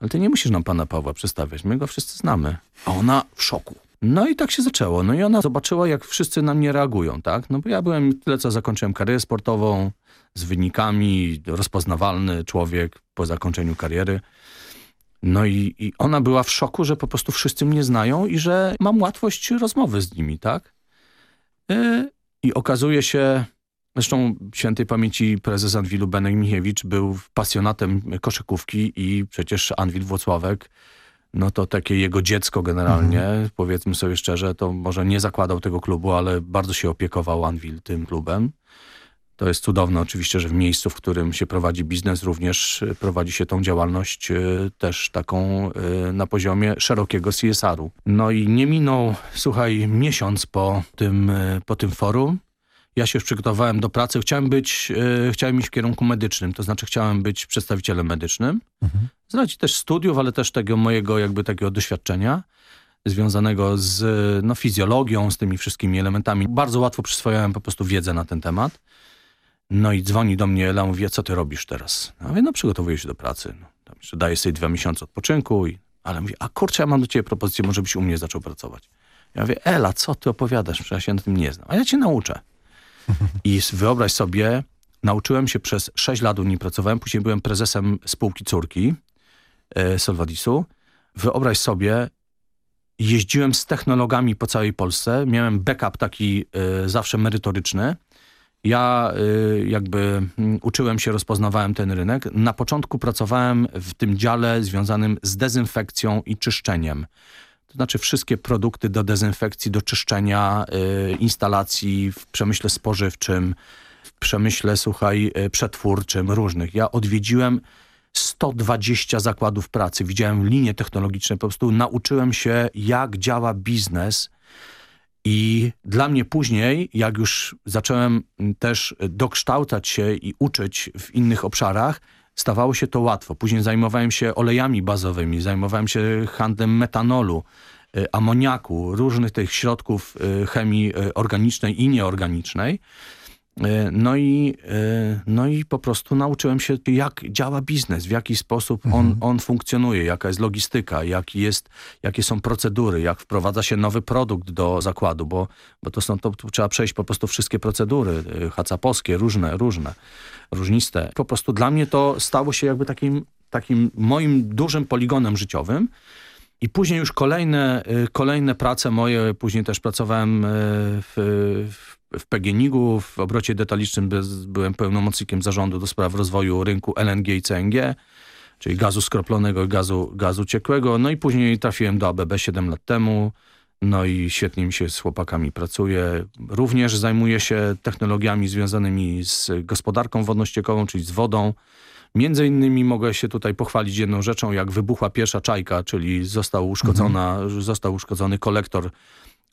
ale ty nie musisz nam pana Pawła przedstawiać, my go wszyscy znamy. A ona w szoku. No i tak się zaczęło. No i ona zobaczyła, jak wszyscy na mnie reagują, tak? No bo ja byłem tyle, co zakończyłem karierę sportową, z wynikami, rozpoznawalny człowiek po zakończeniu kariery. No i, i ona była w szoku, że po prostu wszyscy mnie znają i że mam łatwość rozmowy z nimi, tak? Yy, I okazuje się, zresztą świętej pamięci prezes Anwilu Benek Michiewicz był pasjonatem koszykówki i przecież Anwil Włocławek, no to takie jego dziecko generalnie, mhm. powiedzmy sobie szczerze, to może nie zakładał tego klubu, ale bardzo się opiekował Anwil tym klubem. To jest cudowne oczywiście, że w miejscu, w którym się prowadzi biznes, również y, prowadzi się tą działalność y, też taką y, na poziomie szerokiego CSR-u. No i nie minął, słuchaj, miesiąc po tym, po tym forum. Ja się już przygotowałem do pracy. Chciałem być, chciałem iść w kierunku medycznym, to znaczy chciałem być przedstawicielem medycznym. Mhm. Też studiów, ale też tego mojego jakby takiego doświadczenia związanego z no, fizjologią, z tymi wszystkimi elementami. Bardzo łatwo przyswajałem po prostu wiedzę na ten temat. No i dzwoni do mnie Ela, mówi, co ty robisz teraz? No, mówię, no przygotowuję się do pracy. No, tam jeszcze daję sobie dwa miesiące odpoczynku. I, ale mówi, a kurczę, ja mam do ciebie propozycję, może byś u mnie zaczął pracować. Ja mówię, Ela, co ty opowiadasz? Przecież ja się na tym nie znam. A ja cię nauczę. I wyobraź sobie, nauczyłem się przez sześć lat u niej pracowałem, później byłem prezesem spółki córki e. Wyobraź sobie, jeździłem z technologami po całej Polsce, miałem backup taki e, zawsze merytoryczny, ja y, jakby mm, uczyłem się, rozpoznawałem ten rynek. Na początku pracowałem w tym dziale związanym z dezynfekcją i czyszczeniem. To znaczy wszystkie produkty do dezynfekcji, do czyszczenia y, instalacji w przemyśle spożywczym, w przemyśle, słuchaj, y, przetwórczym, różnych. Ja odwiedziłem 120 zakładów pracy, widziałem linie technologiczne, po prostu nauczyłem się, jak działa biznes. I dla mnie później, jak już zacząłem też dokształcać się i uczyć w innych obszarach, stawało się to łatwo. Później zajmowałem się olejami bazowymi, zajmowałem się handlem metanolu, y, amoniaku, różnych tych środków y, chemii y, organicznej i nieorganicznej. E, no i, e, no i po prostu nauczyłem się, jak działa biznes, w jaki sposób on, mhm. on funkcjonuje, jaka jest logistyka, jak jest, jakie są procedury, jak wprowadza się nowy produkt do zakładu, bo, bo to, są, to, trzeba przejść po prostu wszystkie procedury, e, hacapowskie, różne, różne, różniste. Po prostu dla mnie to stało się jakby takim, takim moim dużym poligonem życiowym, i później już kolejne, kolejne prace moje, później też pracowałem w, w w PGNiG-u, w obrocie detalicznym byłem pełnomocnikiem zarządu do spraw rozwoju rynku LNG i CNG, czyli gazu skroplonego i gazu, gazu ciekłego. No i później trafiłem do ABB 7 lat temu. No i świetnie mi się z chłopakami pracuje. Również zajmuję się technologiami związanymi z gospodarką wodno-ściekową, czyli z wodą. Między innymi mogę się tutaj pochwalić jedną rzeczą, jak wybuchła pierwsza czajka, czyli został, uszkodzona, mhm. został uszkodzony kolektor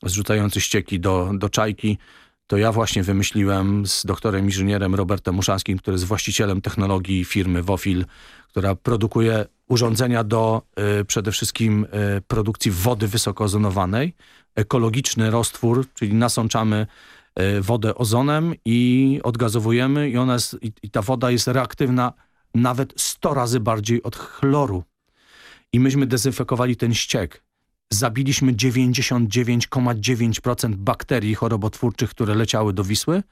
zrzucający ścieki do, do czajki to ja właśnie wymyśliłem z doktorem inżynierem Robertem Muszanskim, który jest właścicielem technologii firmy Wofil, która produkuje urządzenia do y, przede wszystkim y, produkcji wody wysokoozonowanej, ekologiczny roztwór, czyli nasączamy y, wodę ozonem i odgazowujemy i, ona jest, i, i ta woda jest reaktywna nawet 100 razy bardziej od chloru. I myśmy dezynfekowali ten ściek zabiliśmy 99,9% bakterii chorobotwórczych, które leciały do Wisły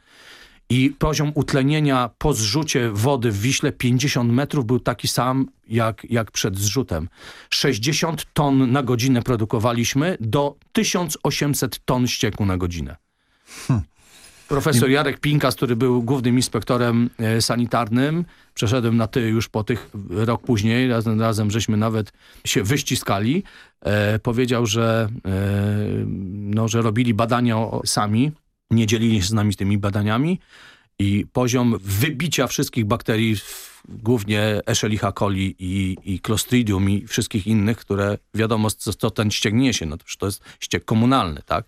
i poziom utlenienia po zrzucie wody w Wiśle 50 metrów był taki sam jak, jak przed zrzutem. 60 ton na godzinę produkowaliśmy do 1800 ton ścieku na godzinę. Hmm. Profesor Jarek Pinkas, który był głównym inspektorem e, sanitarnym, przeszedłem na ty już po tych rok później, razem, razem żeśmy nawet się wyściskali, e, powiedział, że, e, no, że robili badania sami, nie dzielili się z nami tymi badaniami i poziom wybicia wszystkich bakterii, głównie Escherichia coli i, i Clostridium i wszystkich innych, które wiadomo, co, co ten ściek niesie, no to, to jest ściek komunalny, tak?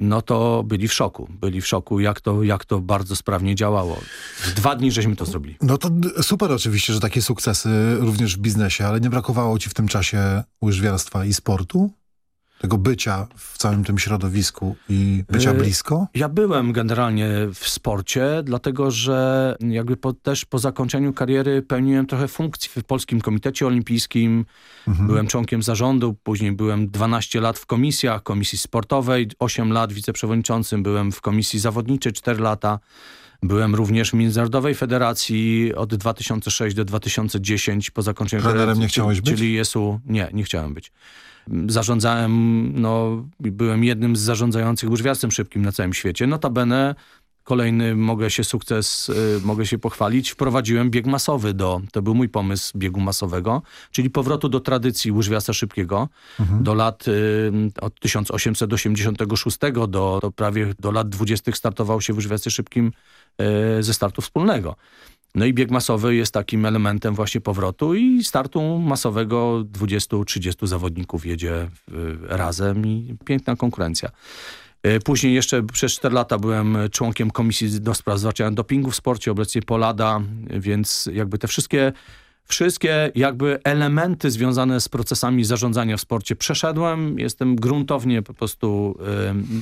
No to byli w szoku. Byli w szoku, jak to, jak to bardzo sprawnie działało. W dwa dni żeśmy to zrobili.
No to super oczywiście, że takie sukcesy również w biznesie, ale nie brakowało ci w tym czasie łyżwiarstwa i sportu? Tego bycia w całym tym środowisku i bycia e, blisko?
Ja byłem generalnie w sporcie, dlatego że jakby po, też po zakończeniu kariery pełniłem trochę funkcji w Polskim Komitecie Olimpijskim. Mhm. Byłem członkiem zarządu, później byłem 12 lat w komisjach, komisji sportowej, 8 lat wiceprzewodniczącym, byłem w komisji zawodniczej 4 lata. Byłem również w Międzynarodowej Federacji od 2006 do 2010 po zakończeniu
Trenerem nie chciałeś być?
Czyli JSU. Nie, nie chciałem być zarządzałem, no, byłem jednym z zarządzających łyżwiarstwem szybkim na całym świecie. Notabene kolejny, mogę się sukces, y, mogę się pochwalić, wprowadziłem bieg masowy do, to był mój pomysł biegu masowego, czyli powrotu do tradycji łyżwiarstwa szybkiego mhm. do lat, y, od 1886 do, do prawie do lat 20 startował się w łyżwiarstwie szybkim y, ze startu wspólnego. No i bieg masowy jest takim elementem właśnie powrotu i startu masowego 20-30 zawodników jedzie razem i piękna konkurencja. E, później jeszcze przez 4 lata byłem członkiem Komisji do Spraw Zwalczania Dopingu w sporcie, obecnie Polada, więc jakby te wszystkie wszystkie jakby elementy związane z procesami zarządzania w sporcie przeszedłem. Jestem gruntownie po prostu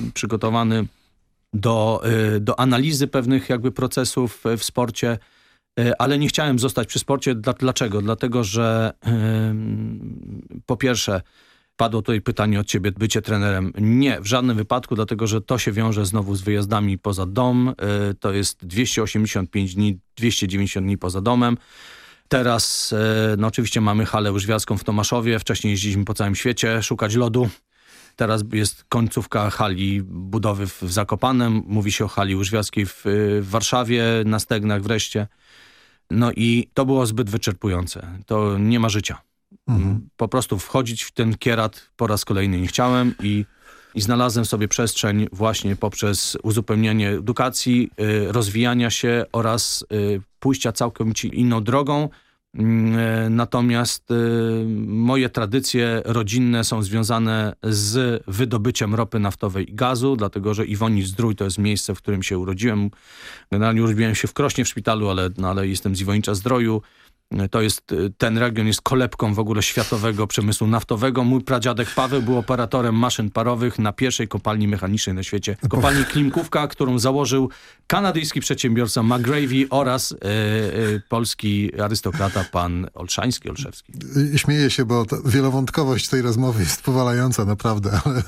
y, przygotowany do, y, do analizy pewnych jakby procesów w sporcie. E, ale nie chciałem zostać przy sporcie. Dlaczego? Dlatego, że po pierwsze padło tutaj pytanie od ciebie, bycie trenerem. Nie, w żadnym wypadku, dlatego że to się wiąże znowu z wyjazdami poza dom. Yy, to jest 285 dni, 290 dni poza domem. Teraz yy, no oczywiście mamy halę łyżwiarską w Tomaszowie. Wcześniej jeździliśmy po całym świecie szukać lodu. Teraz jest końcówka hali budowy w Zakopanem. Mówi się o hali łyżwiarskiej w, w Warszawie, na Stegnach wreszcie. No i to było zbyt wyczerpujące. To nie ma życia. Mhm. Po prostu wchodzić w ten kierat po raz kolejny nie chciałem i, i znalazłem sobie przestrzeń właśnie poprzez uzupełnianie edukacji, y, rozwijania się oraz y, pójścia całkowicie inną drogą, natomiast e, moje tradycje rodzinne są związane z wydobyciem ropy naftowej i gazu, dlatego że Iwonic-Zdrój to jest miejsce, w którym się urodziłem. Generalnie urodziłem się w Krośnie w szpitalu, ale, no, ale jestem z Iwonicza-Zdroju. To jest, y, ten region jest kolebką w ogóle światowego przemysłu naftowego. Mój pradziadek Paweł był operatorem maszyn parowych na pierwszej kopalni mechanicznej na świecie. Kopalni Klimkówka, którą założył kanadyjski przedsiębiorca McGravy oraz e, e, polski arystokrata pan Olszański, Olszewski.
Śmieję się, bo wielowątkowość tej rozmowy jest powalająca naprawdę, ale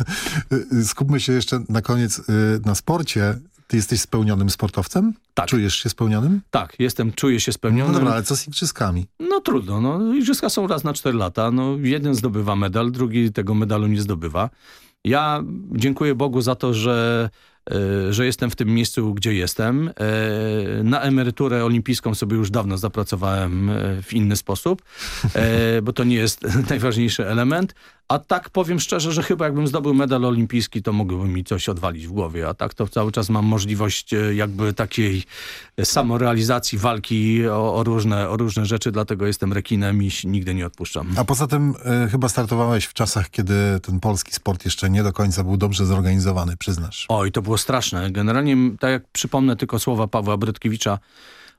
skupmy się jeszcze na koniec na sporcie. Ty jesteś spełnionym sportowcem?
Tak.
Czujesz się spełnionym?
Tak, jestem, czuję się spełnionym.
No dobra, ale co z igrzyskami?
No trudno, no igrzyska są raz na cztery lata. No, jeden zdobywa medal, drugi tego medalu nie zdobywa. Ja dziękuję Bogu za to, że E, że jestem w tym miejscu, gdzie jestem. E, na emeryturę olimpijską sobie już dawno zapracowałem e, w inny sposób, bo to nie jest najważniejszy element. A tak powiem szczerze, że chyba jakbym zdobył medal olimpijski, to mogłoby mi coś odwalić w głowie. A tak to cały czas mam możliwość jakby takiej samorealizacji, walki o, o różne, o różne rzeczy, dlatego jestem rekinem i nigdy nie odpuszczam.
A poza tym y, chyba startowałeś w czasach, kiedy ten polski sport jeszcze nie do końca był dobrze zorganizowany, przyznasz.
Oj, to było straszne. Generalnie, tak jak przypomnę tylko słowa Pawła Brytkiewicza,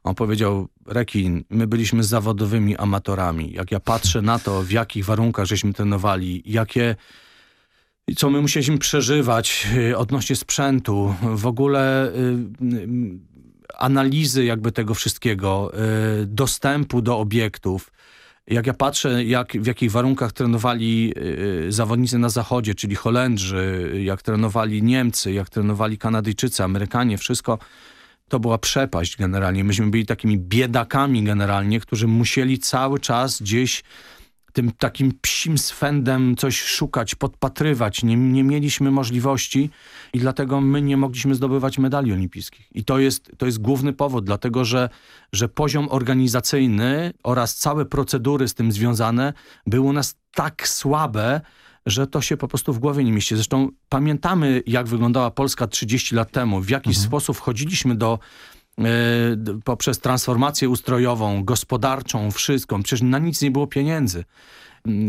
on powiedział, Rekin, my byliśmy zawodowymi amatorami. Jak ja patrzę na to, w jakich warunkach żeśmy trenowali, jakie co my musieliśmy przeżywać y, odnośnie sprzętu, w ogóle y, y, analizy jakby tego wszystkiego, dostępu do obiektów, jak ja patrzę, jak, w jakich warunkach trenowali y, zawodnicy na zachodzie, czyli Holendrzy, jak trenowali Niemcy, jak trenowali Kanadyjczycy, Amerykanie, wszystko, to była przepaść generalnie. Myśmy byli takimi biedakami generalnie, którzy musieli cały czas gdzieś tym takim psim swędem coś szukać, podpatrywać. Nie, nie mieliśmy możliwości i dlatego my nie mogliśmy zdobywać medali olimpijskich. I to jest, to jest główny powód, dlatego że, że poziom organizacyjny oraz całe procedury z tym związane były u nas tak słabe, że to się po prostu w głowie nie mieści. Zresztą pamiętamy, jak wyglądała Polska 30 lat temu, w jaki mhm. sposób wchodziliśmy do e, poprzez transformację ustrojową, gospodarczą, wszystką. Przecież na nic nie było pieniędzy.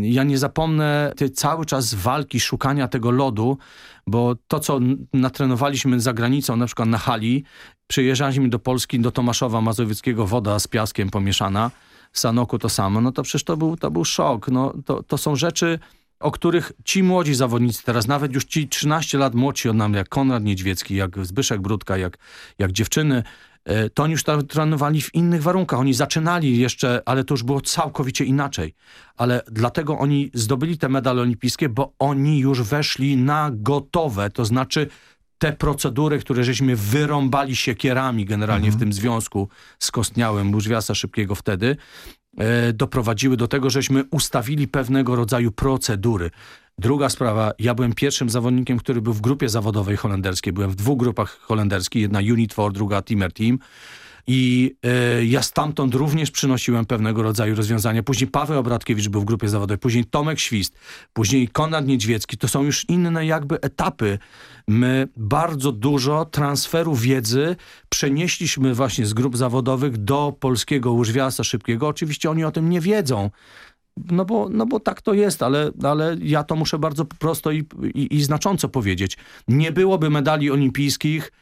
Ja nie zapomnę tej cały czas walki, szukania tego lodu, bo to, co natrenowaliśmy za granicą, na przykład na hali, przyjeżdżaliśmy do Polski, do Tomaszowa Mazowieckiego, woda z piaskiem pomieszana, w Sanoku to samo, no to przecież to był, to był szok. No, to, to są rzeczy, o których ci młodzi zawodnicy teraz, nawet już ci 13 lat młodsi od nam, jak Konrad Niedźwiecki, jak Zbyszek Brudka, jak, jak dziewczyny, e, to oni już trenowali w innych warunkach. Oni zaczynali jeszcze, ale to już było całkowicie inaczej. Ale dlatego oni zdobyli te medale olimpijskie, bo oni już weszli na gotowe. To znaczy te procedury, które żeśmy wyrąbali siekierami generalnie mhm. w tym związku skostniałym Burzwiasa Szybkiego wtedy, doprowadziły do tego, żeśmy ustawili pewnego rodzaju procedury. Druga sprawa, ja byłem pierwszym zawodnikiem, który był w grupie zawodowej holenderskiej. Byłem w dwóch grupach holenderskich, jedna Unit for, druga Teamer Team. I e, ja stamtąd również przynosiłem pewnego rodzaju rozwiązania. Później Paweł Obradkiewicz był w grupie zawodowej, później Tomek Świst, później Konrad Niedźwiecki. To są już inne jakby etapy. My bardzo dużo transferu wiedzy przenieśliśmy właśnie z grup zawodowych do polskiego łyżwiarstwa szybkiego. Oczywiście oni o tym nie wiedzą. No bo, no bo tak to jest, ale, ale ja to muszę bardzo prosto i, i, i znacząco powiedzieć. Nie byłoby medali olimpijskich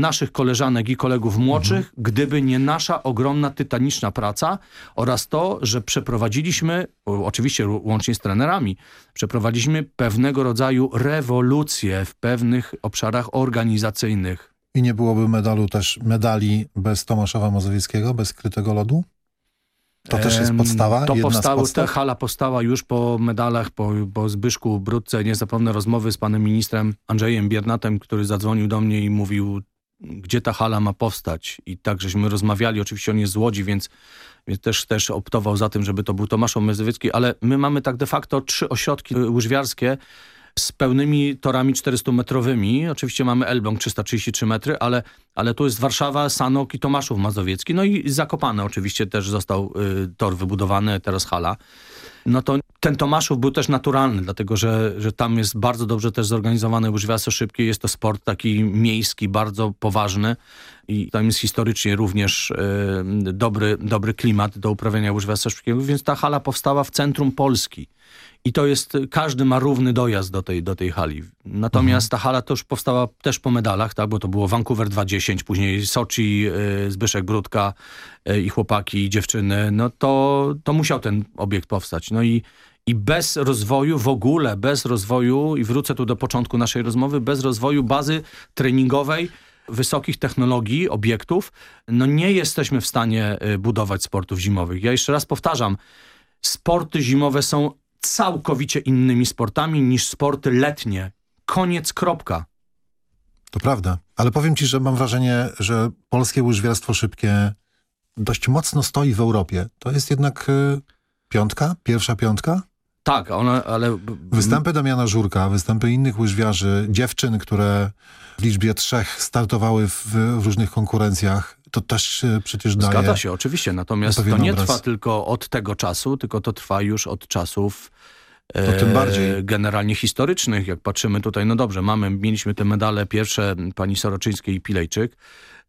naszych koleżanek i kolegów młodszych, mhm. gdyby nie nasza ogromna, tytaniczna praca oraz to, że przeprowadziliśmy, oczywiście łącznie z trenerami, przeprowadziliśmy pewnego rodzaju rewolucję w pewnych obszarach organizacyjnych.
I nie byłoby medalu też medali bez Tomaszowa Mazowieckiego, bez Krytego Lodu? To też jest podstawa?
To powstało, ta hala powstała już po medalach, po, po Zbyszku Brudce. Nie zapomnę rozmowy z panem ministrem Andrzejem Biernatem, który zadzwonił do mnie i mówił, gdzie ta hala ma powstać. I tak żeśmy rozmawiali, oczywiście on jest z Łodzi, więc, więc też, też optował za tym, żeby to był Tomasz Mazowiecki, ale my mamy tak de facto trzy ośrodki łyżwiarskie z pełnymi torami 400-metrowymi. Oczywiście mamy Elbląg 333 metry, ale, ale tu jest Warszawa, Sanok i Tomaszów Mazowiecki. No i Zakopane oczywiście też został y, tor wybudowany, teraz hala no to ten Tomaszów był też naturalny, dlatego że, że tam jest bardzo dobrze też zorganizowany łyżwiarstwo szybkie. Jest to sport taki miejski, bardzo poważny i tam jest historycznie również y, dobry, dobry klimat do uprawiania łyżwiarstwa szybkiego, więc ta hala powstała w centrum Polski. I to jest, każdy ma równy dojazd do tej, do tej hali. Natomiast mhm. ta hala to już powstała też po medalach, tak? bo to było Vancouver 2010, później Soczi, y, Zbyszek Brudka y, i chłopaki, i dziewczyny. No to, to musiał ten obiekt powstać. No i, i bez rozwoju w ogóle, bez rozwoju, i wrócę tu do początku naszej rozmowy, bez rozwoju bazy treningowej, wysokich technologii, obiektów, no nie jesteśmy w stanie y, budować sportów zimowych. Ja jeszcze raz powtarzam, sporty zimowe są całkowicie innymi sportami niż sporty letnie. Koniec, kropka.
To prawda, ale powiem ci, że mam wrażenie, że polskie łyżwiarstwo szybkie dość mocno stoi w Europie. To jest jednak y, piątka, pierwsza piątka?
Tak, ona, ale...
Występy Damiana Żurka, występy innych łyżwiarzy, dziewczyn, które w liczbie trzech startowały w, w różnych konkurencjach, to też przecież daje...
Zgadza się, oczywiście, natomiast to nie obraz. trwa tylko od tego czasu, tylko to trwa już od czasów
to tym bardziej.
E, generalnie historycznych, jak patrzymy tutaj, no dobrze, mamy, mieliśmy te medale pierwsze pani Soroczyńskiej i Pilejczyk,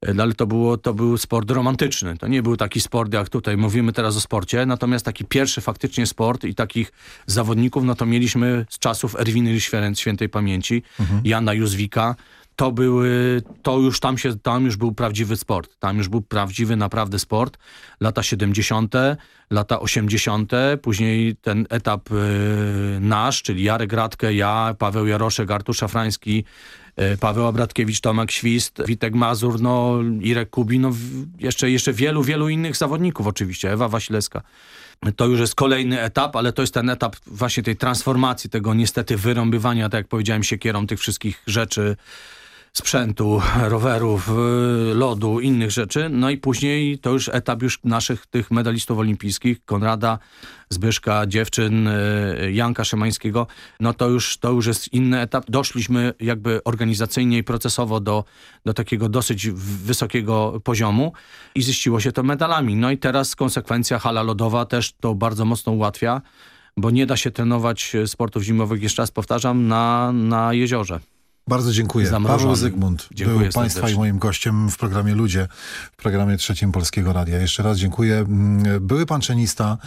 e, ale to, było, to był sport romantyczny. To nie był taki sport, jak tutaj mówimy teraz o sporcie, natomiast taki pierwszy faktycznie sport i takich zawodników, no to mieliśmy z czasów Erwiny świętej pamięci, mhm. Jana Józwika, to były, to już tam się, tam już był prawdziwy sport. Tam już był prawdziwy naprawdę sport. Lata 70., lata 80., później ten etap y, nasz, czyli Jarek Radkę, ja, Paweł Jaroszek, Artur Szafrański, y, Paweł Abratkiewicz, Tomek Świst, Witek Mazur, no, Irek Kubin, no, jeszcze, jeszcze wielu, wielu innych zawodników oczywiście, Ewa Wasilewska. To już jest kolejny etap, ale to jest ten etap właśnie tej transformacji, tego niestety wyrąbywania, tak jak powiedziałem, siekierą tych wszystkich rzeczy, sprzętu, rowerów, y, lodu, innych rzeczy. No i później to już etap już naszych tych medalistów olimpijskich, Konrada, Zbyszka, dziewczyn, y, Janka Szymańskiego. No to już, to już jest inny etap. Doszliśmy jakby organizacyjnie i procesowo do, do takiego dosyć wysokiego poziomu i ziściło się to medalami. No i teraz konsekwencja hala lodowa też to bardzo mocno ułatwia, bo nie da się trenować sportów zimowych, jeszcze raz powtarzam, na, na jeziorze.
Bardzo dziękuję.
Zamrożony.
Paweł Zygmunt
Dziękuję
był Państwa
serdecznie.
i moim gościem w programie Ludzie, w programie trzecim Polskiego Radia. Jeszcze raz dziękuję. Mm, Były pan czenista,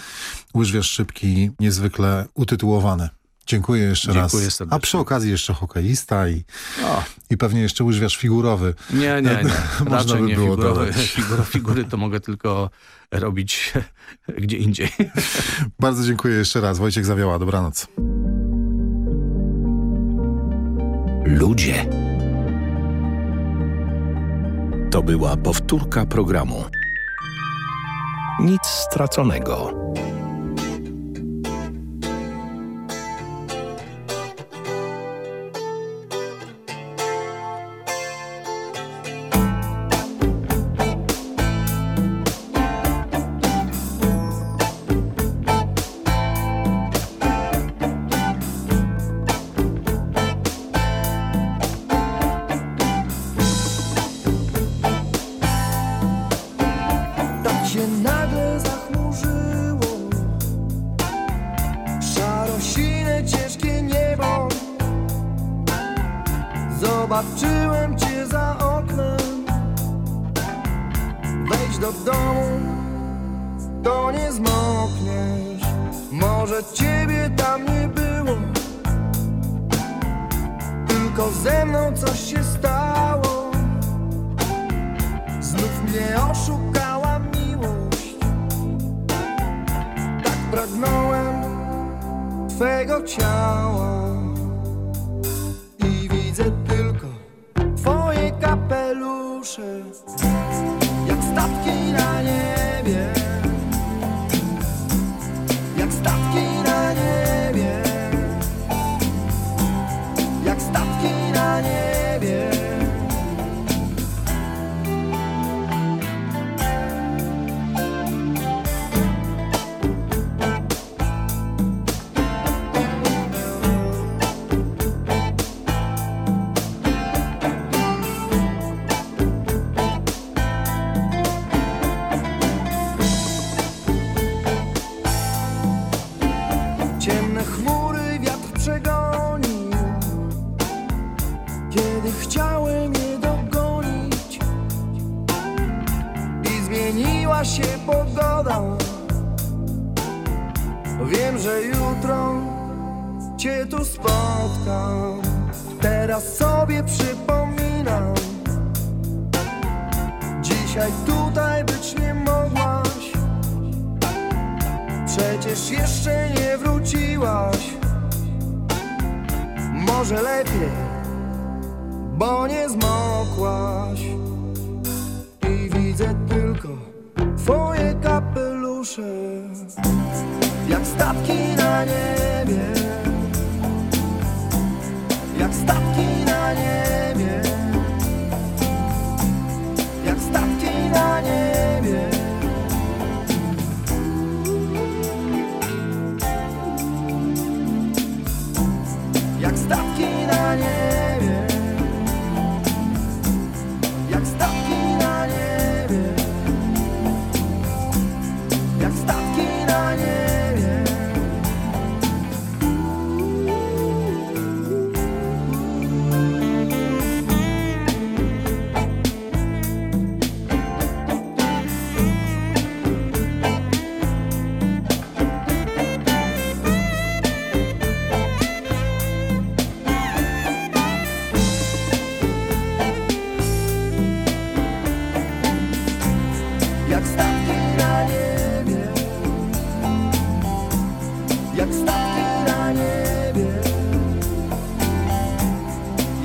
łyżwiarz szybki, niezwykle utytułowany. Dziękuję jeszcze
Dziękuję
raz.
serdecznie.
A przy okazji jeszcze hokeista i,
O,
i pewnie jeszcze łyżwiarz figurowy.
nie, nie, nie.
Można
Raczej
by
nie.
było
Figurowe,
dodać.
figuro, figury to mogę tylko robić gdzie indziej.
Bardzo dziękuję jeszcze raz. Wojciech Zawiała, dobranoc.
Ludzie. To była powtórka programu. Nic straconego.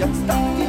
young stuff.